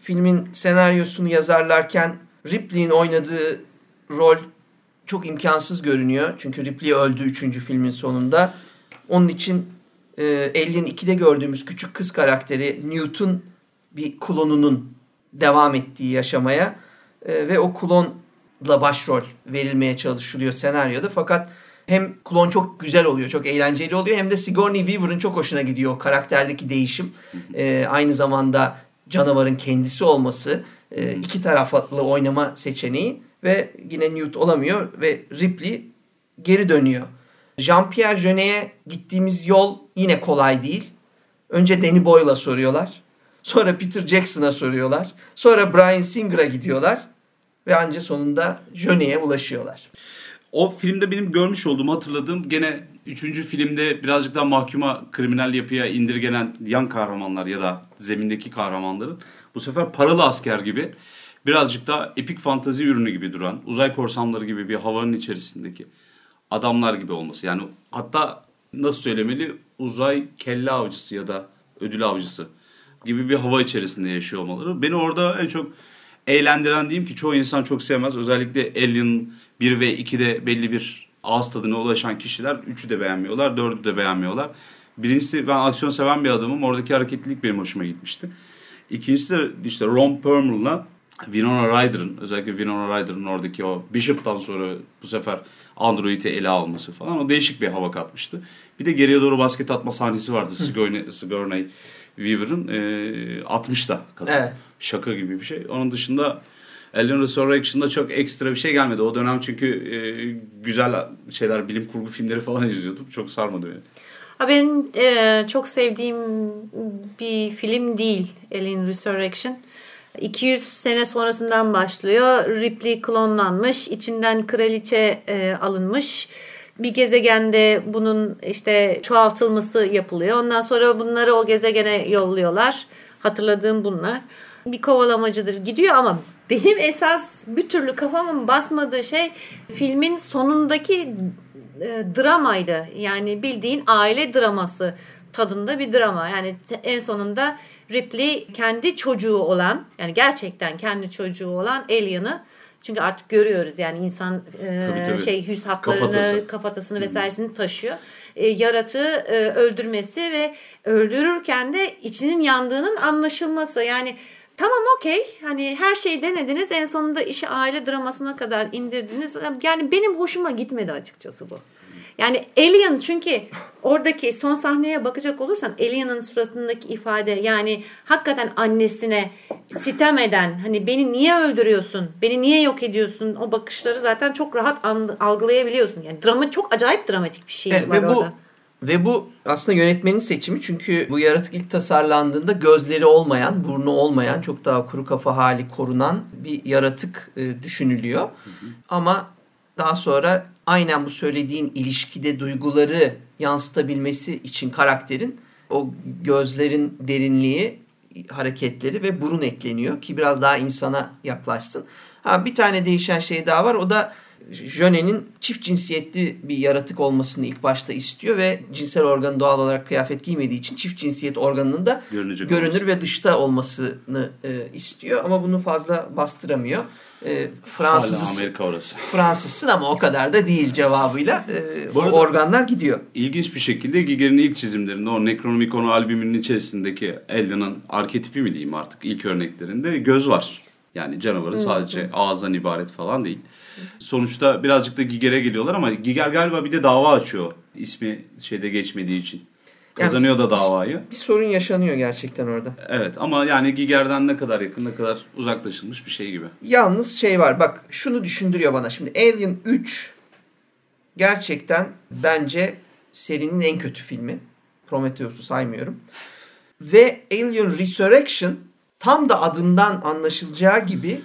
filmin senaryosunu yazarlarken Ripley'in oynadığı rol çok imkansız görünüyor. Çünkü Ripley öldü 3. filmin sonunda. Onun için e, Alien 2'de gördüğümüz küçük kız karakteri Newton bir klonunun devam ettiği yaşamaya e, ve o klonla başrol verilmeye çalışılıyor senaryoda. Fakat hem klon çok güzel oluyor, çok eğlenceli oluyor hem de Sigourney Weaver'ın çok hoşuna gidiyor karakterdeki değişim. E, aynı zamanda canavarın kendisi olması, e, iki taraflı oynama seçeneği ve yine Newt olamıyor ve Ripley geri dönüyor. Jean-Pierre Jeunet'e gittiğimiz yol yine kolay değil. Önce Danny Boyle'a soruyorlar. Sonra Peter Jackson'a soruyorlar. Sonra Bryan Singer'a gidiyorlar. Ve anca sonunda Jeunet'e ulaşıyorlar. O filmde benim görmüş olduğum, hatırladığım gene üçüncü filmde birazcık daha mahkuma kriminal yapıya indirgenen yan kahramanlar ya da zemindeki kahramanların bu sefer paralı asker gibi birazcık daha epik fantazi ürünü gibi duran, uzay korsanları gibi bir havanın içerisindeki adamlar gibi olması. Yani hatta nasıl söylemeli uzay kelle avcısı ya da ödül avcısı gibi bir hava içerisinde yaşıyor olmaları. Beni orada en çok eğlendiren diyeyim ki çoğu insan çok sevmez. Özellikle Alien 1 ve 2'de belli bir ağız tadına ulaşan kişiler 3'ü de beğenmiyorlar, 4'ü de beğenmiyorlar. Birincisi ben aksiyon seven bir adamım. Oradaki hareketlilik benim hoşuma gitmişti. İkincisi de işte Ron Perlman'la Winona Ryder'ın özellikle Winona Ryder'ın oradaki o Bishop'tan sonra bu sefer Android'i ele alması falan o değişik bir hava katmıştı. Bir de geriye doğru basket atma sahnesi vardı Sigourney, Sigourney Weaver'ın e, 60'da kadın. Evet. Şaka gibi bir şey. Onun dışında Alien Resurrection'da çok ekstra bir şey gelmedi. O dönem çünkü e, güzel şeyler, bilim kurgu filmleri falan izliyordum. Çok sarmadı beni. Ha, benim e, çok sevdiğim bir film değil Alien Resurrection. 200 sene sonrasından başlıyor. Ripley klonlanmış, içinden kraliçe e, alınmış. Bir gezegende bunun işte çoğaltılması yapılıyor. Ondan sonra bunları o gezegene yolluyorlar. Hatırladığım bunlar. Bir kovalamacıdır gidiyor ama benim esas bir türlü kafamın basmadığı şey filmin sonundaki e, dramaydı. Yani bildiğin aile draması tadında bir drama. Yani en sonunda Ripley kendi çocuğu olan yani gerçekten kendi çocuğu olan Alien'ı çünkü artık görüyoruz yani insan e, Tabii, tabii. şey hüs hatlarını, Kafatası. kafatasını vesairesini taşıyor. E, yaratığı e, öldürmesi ve öldürürken de içinin yandığının anlaşılması. Yani tamam okey hani her şeyi denediniz en sonunda işi aile dramasına kadar indirdiniz. Yani benim hoşuma gitmedi açıkçası bu. Yani Alien çünkü oradaki son sahneye bakacak olursan Alien'ın suratındaki ifade yani hakikaten annesine sitem eden hani beni niye öldürüyorsun? Beni niye yok ediyorsun? O bakışları zaten çok rahat algılayabiliyorsun. Yani drama çok acayip dramatik bir şey Evet, var ve bu orada. ve bu aslında yönetmenin seçimi çünkü bu yaratık ilk tasarlandığında gözleri olmayan, burnu olmayan, çok daha kuru kafa hali korunan bir yaratık e, düşünülüyor. Ama daha sonra aynen bu söylediğin ilişkide duyguları yansıtabilmesi için karakterin o gözlerin derinliği, hareketleri ve burun ekleniyor ki biraz daha insana yaklaşsın. Ha bir tane değişen şey daha var. O da Jöne'nin çift cinsiyetli bir yaratık olmasını ilk başta istiyor ve cinsel organı doğal olarak kıyafet giymediği için çift cinsiyet organının da Görünecek görünür olması. ve dışta olmasını e, istiyor ama bunu fazla bastıramıyor. E, Fransız Amerika orası. Fransızsın ama o kadar da değil cevabıyla e, Bu arada- organlar gidiyor. İlginç bir şekilde Giger'in ilk çizimlerinde o Necronomicon albümünün içerisindeki Alien'ın arketipi mi diyeyim artık ilk örneklerinde göz var. Yani canavarı sadece ağızdan ibaret falan değil. Sonuçta birazcık da Giger'e geliyorlar ama Giger galiba bir de dava açıyor ismi şeyde geçmediği için. Kazanıyor da davayı. Bir sorun yaşanıyor gerçekten orada. Evet ama yani Giger'den ne kadar yakın ne kadar uzaklaşılmış bir şey gibi. Yalnız şey var bak şunu düşündürüyor bana şimdi Alien 3 gerçekten bence serinin en kötü filmi. Prometheus'u saymıyorum. Ve Alien Resurrection tam da adından anlaşılacağı gibi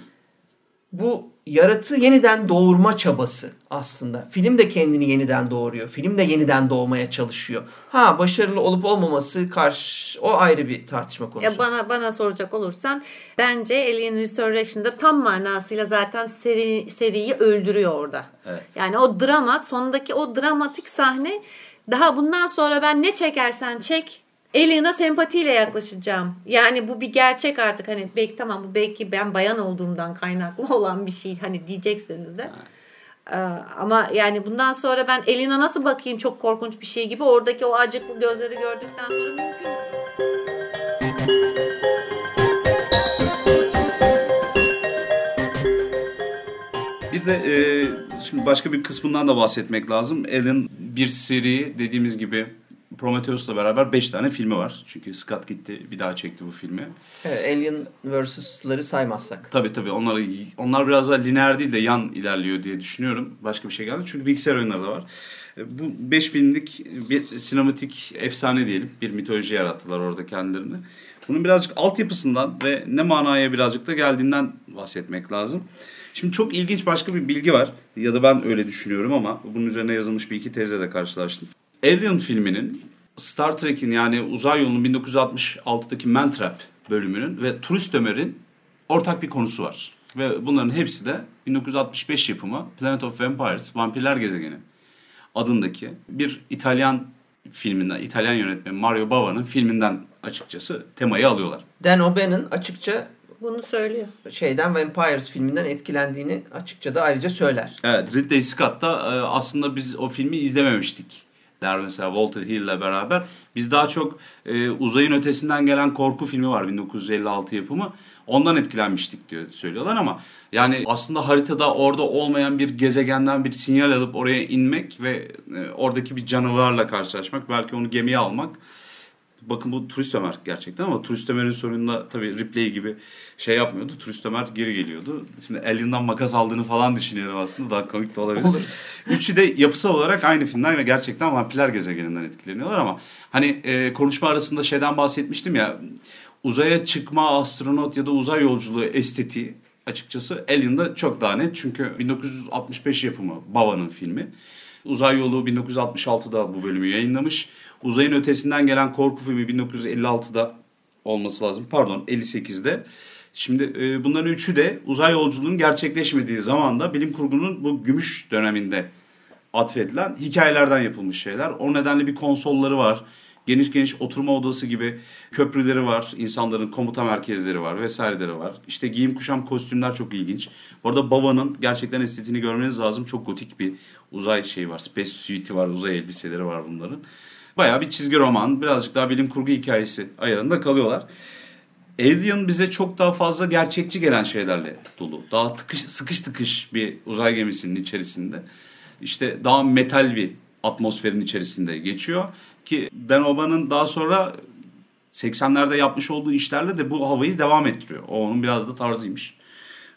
bu yaratığı yeniden doğurma çabası aslında. Film de kendini yeniden doğuruyor. Film de yeniden doğmaya çalışıyor. Ha başarılı olup olmaması karşı o ayrı bir tartışma konusu. Ya bana bana soracak olursan bence Alien Resurrection'da tam manasıyla zaten seri, seriyi öldürüyor orada. Evet. Yani o drama sondaki o dramatik sahne daha bundan sonra ben ne çekersen çek Alien'a sempatiyle yaklaşacağım. Yani bu bir gerçek artık hani belki tamam bu belki ben bayan olduğumdan kaynaklı olan bir şey hani diyeceksiniz de. Ee, ama yani bundan sonra ben Alien'a nasıl bakayım çok korkunç bir şey gibi oradaki o acıklı gözleri gördükten sonra mümkün mü? Bir de e, şimdi başka bir kısmından da bahsetmek lazım. Alien bir seri dediğimiz gibi Prometheus'la beraber 5 tane filmi var. Çünkü Scott gitti bir daha çekti bu filmi. Evet, Alien vs.'ları saymazsak. Tabii tabii onlar, onlar biraz daha lineer değil de yan ilerliyor diye düşünüyorum. Başka bir şey geldi. Çünkü bilgisayar oyunları da var. E, Bu 5 filmlik bir sinematik efsane diyelim. Bir mitoloji yarattılar orada kendilerini. Bunun birazcık altyapısından ve ne manaya birazcık da geldiğinden bahsetmek lazım. Şimdi çok ilginç başka bir bilgi var. Ya da ben öyle düşünüyorum ama bunun üzerine yazılmış bir iki tezle de karşılaştım. Alien filminin Star Trek'in yani uzay yolunun 1966'daki Mantrap bölümünün ve Turist Ömer'in ortak bir konusu var. Ve bunların hepsi de 1965 yapımı Planet of Vampires, Vampirler Gezegeni adındaki bir İtalyan filminden, İtalyan yönetmen Mario Bava'nın filminden açıkçası temayı alıyorlar. Dan O'Bannon açıkça Bunu söylüyor. şeyden Vampires filminden etkilendiğini açıkça da ayrıca söyler. Evet Ridley Scott da e, aslında biz o filmi izlememiştik der mesela Walter Hill ile beraber. Biz daha çok e, uzayın ötesinden gelen korku filmi var 1956 yapımı. Ondan etkilenmiştik diyor söylüyorlar ama yani aslında haritada orada olmayan bir gezegenden bir sinyal alıp oraya inmek ve e, oradaki bir canavarla karşılaşmak belki onu gemiye almak Bakın bu turist Ömer gerçekten ama turist Ömer'in sonunda tabii replay gibi şey yapmıyordu. Turist Ömer geri geliyordu. Şimdi elinden makas aldığını falan düşünüyorum aslında. Daha komik de olabilir. Olur. Üçü de yapısal olarak aynı filmler ve gerçekten vampirler gezegeninden etkileniyorlar ama hani e, konuşma arasında şeyden bahsetmiştim ya uzaya çıkma astronot ya da uzay yolculuğu estetiği açıkçası Alien'da çok daha net. Çünkü 1965 yapımı Bava'nın filmi. Uzay Yolu 1966'da bu bölümü yayınlamış. Uzayın Ötesinden gelen korku filmi 1956'da olması lazım. Pardon 58'de. Şimdi e, bunların üçü de uzay yolculuğunun gerçekleşmediği zamanda bilim kurgunun bu gümüş döneminde atfedilen hikayelerden yapılmış şeyler. O nedenle bir konsolları var. Geniş geniş oturma odası gibi köprüleri var. insanların komuta merkezleri var vesaireleri var. İşte giyim kuşam kostümler çok ilginç. Bu arada Bava'nın gerçekten estetiğini görmeniz lazım. Çok gotik bir uzay şeyi var. Space suite'i var. Uzay elbiseleri var bunların. Bayağı bir çizgi roman. Birazcık daha bilim kurgu hikayesi ayarında kalıyorlar. Alien bize çok daha fazla gerçekçi gelen şeylerle dolu. Daha tıkış, sıkış tıkış bir uzay gemisinin içerisinde. İşte daha metal bir atmosferin içerisinde geçiyor. Ki Dan Oba'nın daha sonra 80'lerde yapmış olduğu işlerle de bu havayı devam ettiriyor. O onun biraz da tarzıymış.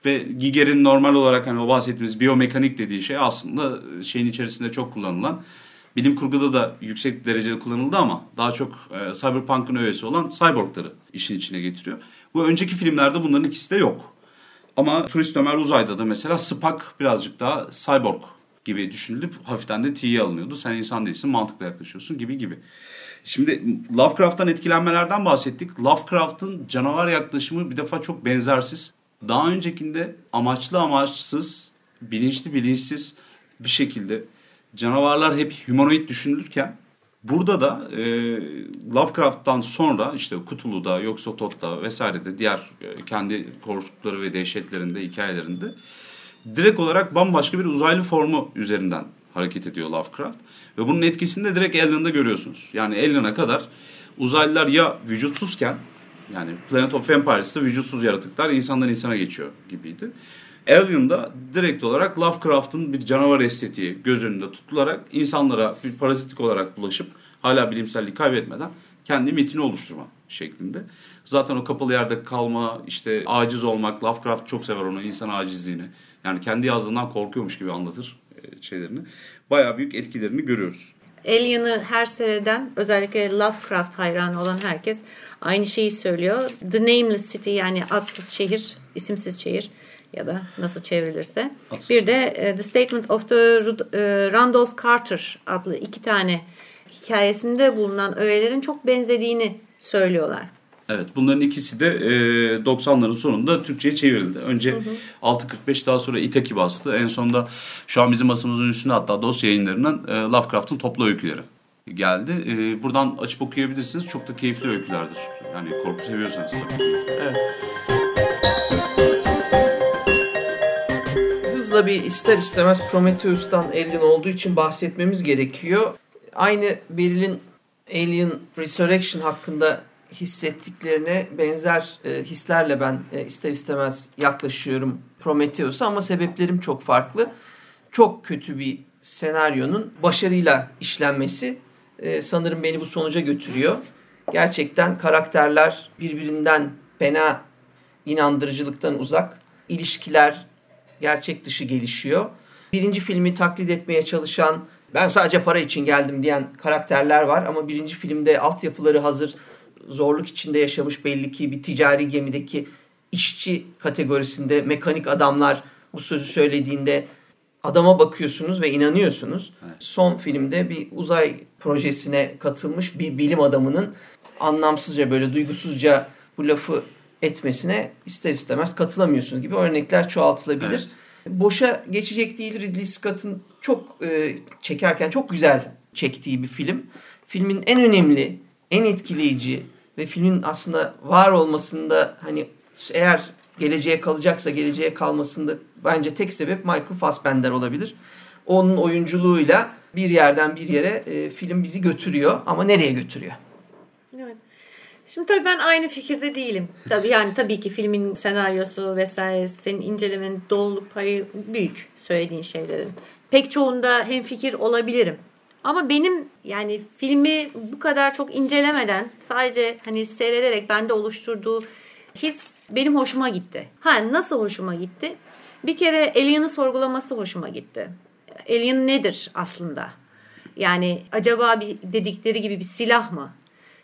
Ve Giger'in normal olarak hani o bahsettiğimiz biyomekanik dediği şey aslında şeyin içerisinde çok kullanılan bilim kurguda da yüksek derecede kullanıldı ama daha çok e, Cyberpunk'ın öğesi olan cyborgları işin içine getiriyor. Bu önceki filmlerde bunların ikisi de yok. Ama Turist Ömer Uzay'da da mesela Spock birazcık daha cyborg gibi düşünülüp hafiften de T'ye alınıyordu. Sen insan değilsin, mantıkla yaklaşıyorsun gibi gibi. Şimdi Lovecraft'tan etkilenmelerden bahsettik. Lovecraft'ın canavar yaklaşımı bir defa çok benzersiz. Daha öncekinde amaçlı amaçsız, bilinçli bilinçsiz bir şekilde canavarlar hep humanoid düşünülürken burada da e, Lovecraft'tan sonra işte Cthulhu'da, Yog-Sothoth'ta vesairede diğer e, kendi korktukları ve dehşetlerinde, hikayelerinde direkt olarak bambaşka bir uzaylı formu üzerinden hareket ediyor Lovecraft. Ve bunun etkisini de direkt Alien'da görüyorsunuz. Yani Alien'a kadar uzaylılar ya vücutsuzken yani Planet of Vampires'ta vücutsuz yaratıklar insandan insana geçiyor gibiydi. Alien'da direkt olarak Lovecraft'ın bir canavar estetiği göz önünde tutularak insanlara bir parazitik olarak bulaşıp hala bilimselliği kaybetmeden kendi mitini oluşturma şeklinde. Zaten o kapalı yerde kalma, işte aciz olmak, Lovecraft çok sever onu, insan acizliğini. Yani kendi yazdığından korkuyormuş gibi anlatır e, şeylerini. Bayağı büyük etkilerini görüyoruz. Alien'ı her seyreden özellikle Lovecraft hayranı olan herkes aynı şeyi söylüyor. The Nameless City yani adsız şehir, isimsiz şehir ya da nasıl çevrilirse. Adsız. Bir de e, The Statement of the e, Randolph Carter adlı iki tane hikayesinde bulunan öğelerin çok benzediğini söylüyorlar. Evet bunların ikisi de e, 90'ların sonunda Türkçe'ye çevrildi. Önce hı hı. 6.45 daha sonra İtaki bastı. En sonunda şu an bizim masamızın üstünde hatta dosya yayınlarından e, Lovecraft'ın toplu öyküleri geldi. E, buradan açıp okuyabilirsiniz. Çok da keyifli öykülerdir. Yani korku seviyorsanız tabii. Evet. Hızla bir ister istemez Prometheus'tan Alien olduğu için bahsetmemiz gerekiyor. Aynı Beril'in Alien Resurrection hakkında hissettiklerine benzer e, hislerle ben e, ister istemez yaklaşıyorum Prometheus'a ama sebeplerim çok farklı. Çok kötü bir senaryonun başarıyla işlenmesi e, sanırım beni bu sonuca götürüyor. Gerçekten karakterler birbirinden fena inandırıcılıktan uzak. İlişkiler gerçek dışı gelişiyor. Birinci filmi taklit etmeye çalışan, ben sadece para için geldim diyen karakterler var ama birinci filmde altyapıları hazır zorluk içinde yaşamış belli ki bir ticari gemideki işçi kategorisinde mekanik adamlar bu sözü söylediğinde adama bakıyorsunuz ve inanıyorsunuz. Evet. Son filmde bir uzay projesine katılmış bir bilim adamının anlamsızca böyle duygusuzca bu lafı etmesine ister istemez katılamıyorsunuz gibi örnekler çoğaltılabilir. Evet. Boşa geçecek değil Ridley Scott'ın çok e, çekerken çok güzel çektiği bir film. Filmin en önemli, en etkileyici ve filmin aslında var olmasında hani eğer geleceğe kalacaksa geleceğe kalmasında bence tek sebep Michael Fassbender olabilir. Onun oyunculuğuyla bir yerden bir yere e, film bizi götürüyor ama nereye götürüyor? Şimdi tabii ben aynı fikirde değilim. Tabii yani tabii ki filmin senaryosu vesaire senin incelemenin doluluk payı büyük söylediğin şeylerin. Pek çoğunda hem fikir olabilirim. Ama benim yani filmi bu kadar çok incelemeden sadece hani seyrederek bende oluşturduğu his benim hoşuma gitti. Ha nasıl hoşuma gitti? Bir kere Alien'ı sorgulaması hoşuma gitti. Alien nedir aslında? Yani acaba bir dedikleri gibi bir silah mı?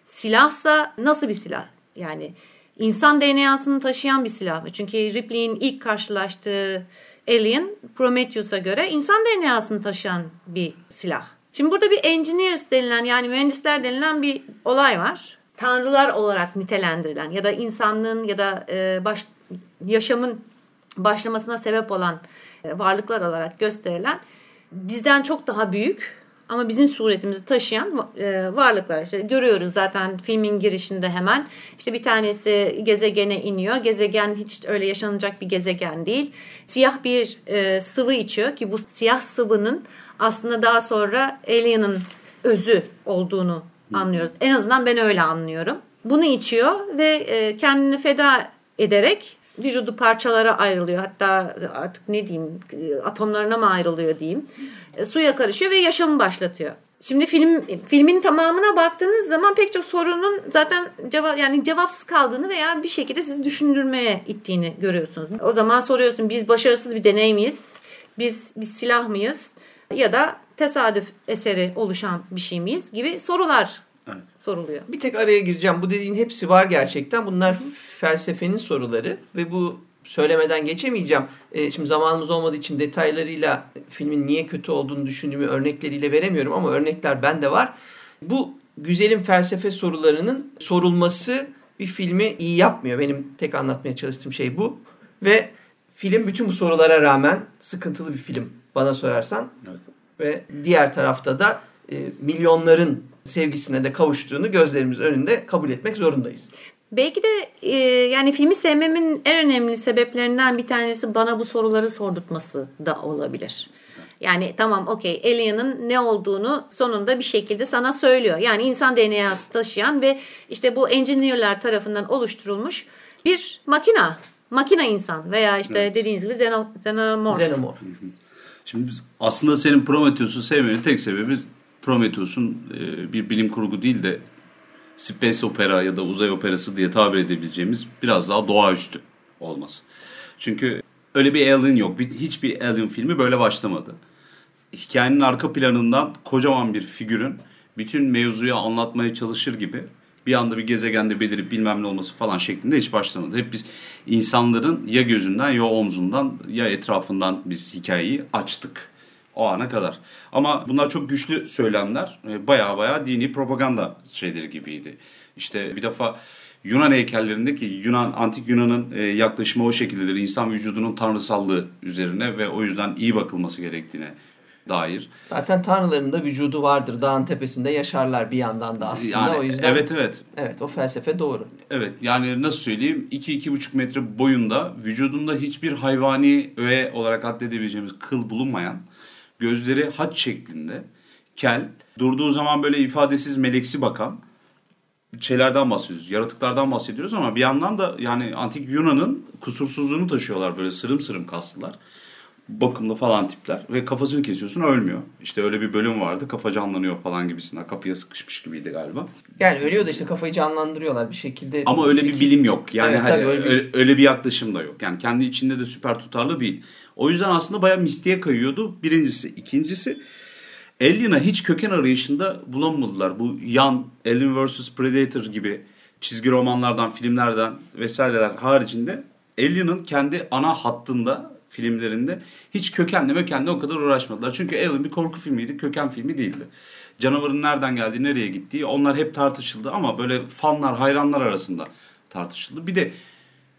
Silahsa nasıl bir silah? Yani insan DNA'sını taşıyan bir silah mı? Çünkü Ripley'in ilk karşılaştığı Alien Prometheus'a göre insan DNA'sını taşıyan bir silah. Şimdi burada bir engineers denilen yani mühendisler denilen bir olay var. Tanrılar olarak nitelendirilen ya da insanlığın ya da e, baş, yaşamın başlamasına sebep olan e, varlıklar olarak gösterilen bizden çok daha büyük ama bizim suretimizi taşıyan e, varlıklar. İşte görüyoruz zaten filmin girişinde hemen. İşte bir tanesi gezegene iniyor. Gezegen hiç öyle yaşanacak bir gezegen değil. Siyah bir e, sıvı içiyor ki bu siyah sıvının aslında daha sonra Alien'ın özü olduğunu anlıyoruz. En azından ben öyle anlıyorum. Bunu içiyor ve e, kendini feda ederek vücudu parçalara ayrılıyor. Hatta artık ne diyeyim atomlarına mı ayrılıyor diyeyim. E, suya karışıyor ve yaşamı başlatıyor. Şimdi film filmin tamamına baktığınız zaman pek çok sorunun zaten cevap yani cevapsız kaldığını veya bir şekilde sizi düşündürmeye ittiğini görüyorsunuz. O zaman soruyorsun biz başarısız bir deney miyiz? Biz biz silah mıyız? Ya da tesadüf eseri oluşan bir şey miyiz gibi sorular evet. soruluyor. Bir tek araya gireceğim. Bu dediğin hepsi var gerçekten. Bunlar. Felsefenin soruları ve bu söylemeden geçemeyeceğim. E, şimdi zamanımız olmadığı için detaylarıyla filmin niye kötü olduğunu düşündüğümü örnekleriyle veremiyorum ama örnekler bende var. Bu güzelim felsefe sorularının sorulması bir filmi iyi yapmıyor. Benim tek anlatmaya çalıştığım şey bu. Ve film bütün bu sorulara rağmen sıkıntılı bir film bana sorarsan. Evet. Ve diğer tarafta da e, milyonların sevgisine de kavuştuğunu gözlerimiz önünde kabul etmek zorundayız. Belki de e, yani filmi sevmemin en önemli sebeplerinden bir tanesi bana bu soruları sordurtması da olabilir. Yani tamam okey Alien'ın ne olduğunu sonunda bir şekilde sana söylüyor. Yani insan DNA'sı taşıyan ve işte bu engineer'lar tarafından oluşturulmuş bir makina. Makina insan veya işte evet. dediğiniz gibi xeno, xenomorph. Xenomorph. Şimdi biz aslında senin Prometheus'u sevmenin tek sebebi Prometheus'un e, bir bilim kurgu değil de space opera ya da uzay operası diye tabir edebileceğimiz biraz daha doğaüstü olması. Çünkü öyle bir Alien yok. Bir, hiçbir Alien filmi böyle başlamadı. Hikayenin arka planından kocaman bir figürün bütün mevzuyu anlatmaya çalışır gibi bir anda bir gezegende belirip bilmem ne olması falan şeklinde hiç başlamadı. Hep biz insanların ya gözünden ya omzundan ya etrafından biz hikayeyi açtık o ana kadar. Ama bunlar çok güçlü söylemler. Baya baya dini propaganda şeyleri gibiydi. İşte bir defa Yunan heykellerindeki Yunan antik Yunan'ın e, yaklaşımı o şekildedir. İnsan vücudunun tanrısallığı üzerine ve o yüzden iyi bakılması gerektiğine dair. Zaten tanrıların da vücudu vardır. Dağın tepesinde yaşarlar bir yandan da aslında. Yani, o yüzden Evet evet. Evet o felsefe doğru. Evet yani nasıl söyleyeyim 2-2,5 metre boyunda vücudunda hiçbir hayvani öğe olarak addedebileceğimiz kıl bulunmayan gözleri haç şeklinde kel durduğu zaman böyle ifadesiz meleksi bakan şeylerden bahsediyoruz. Yaratıklardan bahsediyoruz ama bir yandan da yani antik Yunan'ın kusursuzluğunu taşıyorlar böyle sırım sırım kaslılar bakımlı falan tipler ve kafasını kesiyorsun ölmüyor. İşte öyle bir bölüm vardı kafa canlanıyor falan gibisinden kapıya sıkışmış gibiydi galiba. Yani ölüyor da işte kafayı canlandırıyorlar bir şekilde. Ama öyle bir bilim yok. Yani evet, hani öyle, bir... öyle bir yaklaşım da yok. Yani kendi içinde de süper tutarlı değil. O yüzden aslında bayağı mistiğe kayıyordu. Birincisi. ikincisi Alien'a hiç köken arayışında bulamadılar. Bu yan Alien vs Predator gibi çizgi romanlardan, filmlerden vesaireler haricinde Alien'ın kendi ana hattında filmlerinde hiç kökenle mökenle o kadar uğraşmadılar. Çünkü Alien bir korku filmiydi, köken filmi değildi. Canavarın nereden geldiği, nereye gittiği onlar hep tartışıldı ama böyle fanlar, hayranlar arasında tartışıldı. Bir de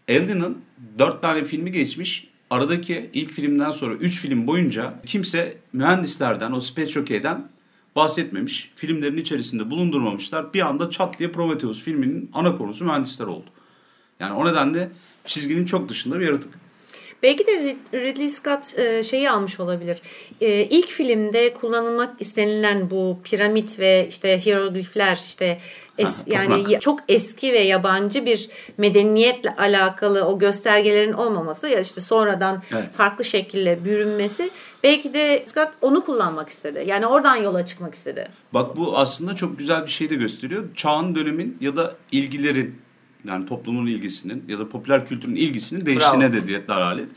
Alien'ın dört tane filmi geçmiş. Aradaki ilk filmden sonra üç film boyunca kimse mühendislerden, o Space Jockey'den bahsetmemiş. Filmlerin içerisinde bulundurmamışlar. Bir anda çat diye Prometheus filminin ana konusu mühendisler oldu. Yani o nedenle çizginin çok dışında bir yaratık. Belki de Ridley Scott e, şeyi almış olabilir. E, ilk filmde kullanılmak istenilen bu piramit ve işte hieroglifler işte Es, Ha, yani çok eski ve yabancı bir medeniyetle alakalı o göstergelerin olmaması ya işte sonradan Evet. farklı şekilde bürünmesi belki de Scott onu kullanmak istedi. Yani oradan yola çıkmak istedi. Bak bu aslında çok güzel bir şey de gösteriyor. Çağın, dönemin ya da ilgilerin yani toplumun ilgisinin ya da popüler kültürün ilgisinin değiştiğine de diye dalalet.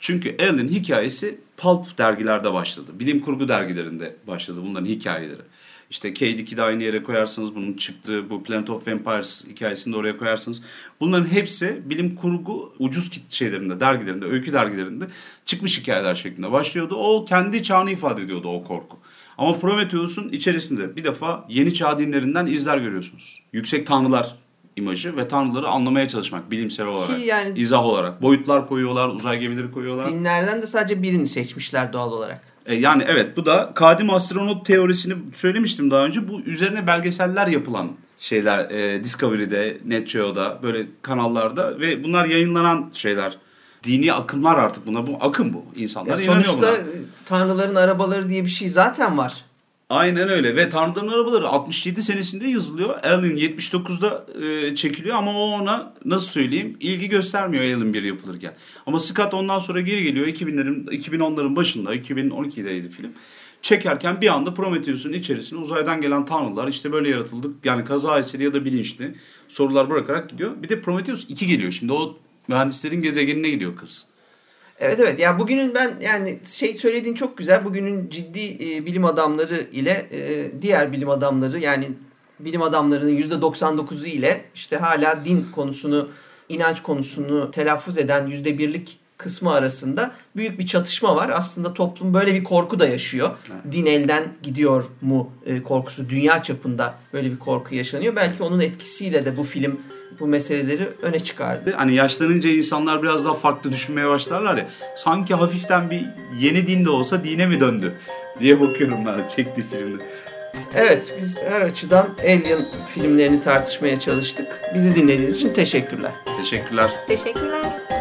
Çünkü Alan hikayesi pulp dergilerde başladı. Bilim kurgu dergilerinde başladı bunların hikayeleri. İşte K2'de aynı yere koyarsanız bunun çıktığı bu Planet of Vampires hikayesini de oraya koyarsınız. Bunların hepsi bilim kurgu ucuz kit şeylerinde, dergilerinde, öykü dergilerinde çıkmış hikayeler şeklinde başlıyordu. O kendi çağını ifade ediyordu o korku. Ama Prometheus'un içerisinde bir defa yeni çağ dinlerinden izler görüyorsunuz. Yüksek tanrılar imajı ve tanrıları anlamaya çalışmak bilimsel olarak, yani- izah olarak. Boyutlar koyuyorlar, uzay gemileri koyuyorlar. Dinlerden de sadece birini seçmişler doğal olarak. E, yani evet bu da kadim astronot teorisini söylemiştim daha önce. Bu üzerine belgeseller yapılan şeyler e, Discovery'de, Net Geo'da böyle kanallarda ve bunlar yayınlanan şeyler. Dini akımlar artık buna. Bu akım bu. İnsanlar Ya inanıyor sonuçta buna. tanrıların arabaları diye bir şey zaten var. Aynen öyle ve Tanrı'nın arabaları 67 senesinde yazılıyor. Alien 79'da e, çekiliyor ama o ona nasıl söyleyeyim ilgi göstermiyor Alien 1 yapılırken. Ama Scott ondan sonra geri geliyor 2000'lerin 2010'ların başında 2012'deydi film. Çekerken bir anda Prometheus'un içerisine uzaydan gelen tanrılar işte böyle yaratıldık yani kaza eseri ya da bilinçli sorular bırakarak gidiyor. Bir de Prometheus 2 geliyor şimdi o mühendislerin gezegenine gidiyor kız. Evet evet ya bugünün ben yani şey söylediğin çok güzel. Bugünün ciddi e, bilim adamları ile e, diğer bilim adamları yani bilim adamlarının %99'u ile işte hala din konusunu, inanç konusunu telaffuz eden %1'lik kısmı arasında büyük bir çatışma var. Aslında toplum böyle bir korku da yaşıyor. Din elden gidiyor mu e, korkusu dünya çapında böyle bir korku yaşanıyor. Belki onun etkisiyle de bu film bu meseleleri öne çıkardı. Hani yaşlanınca insanlar biraz daha farklı düşünmeye başlarlar ya. Sanki hafiften bir yeni din de olsa dine mi döndü diye bakıyorum ben çektiği filmde. Evet biz her açıdan Alien filmlerini tartışmaya çalıştık. Bizi dinlediğiniz için teşekkürler. Teşekkürler. Teşekkürler.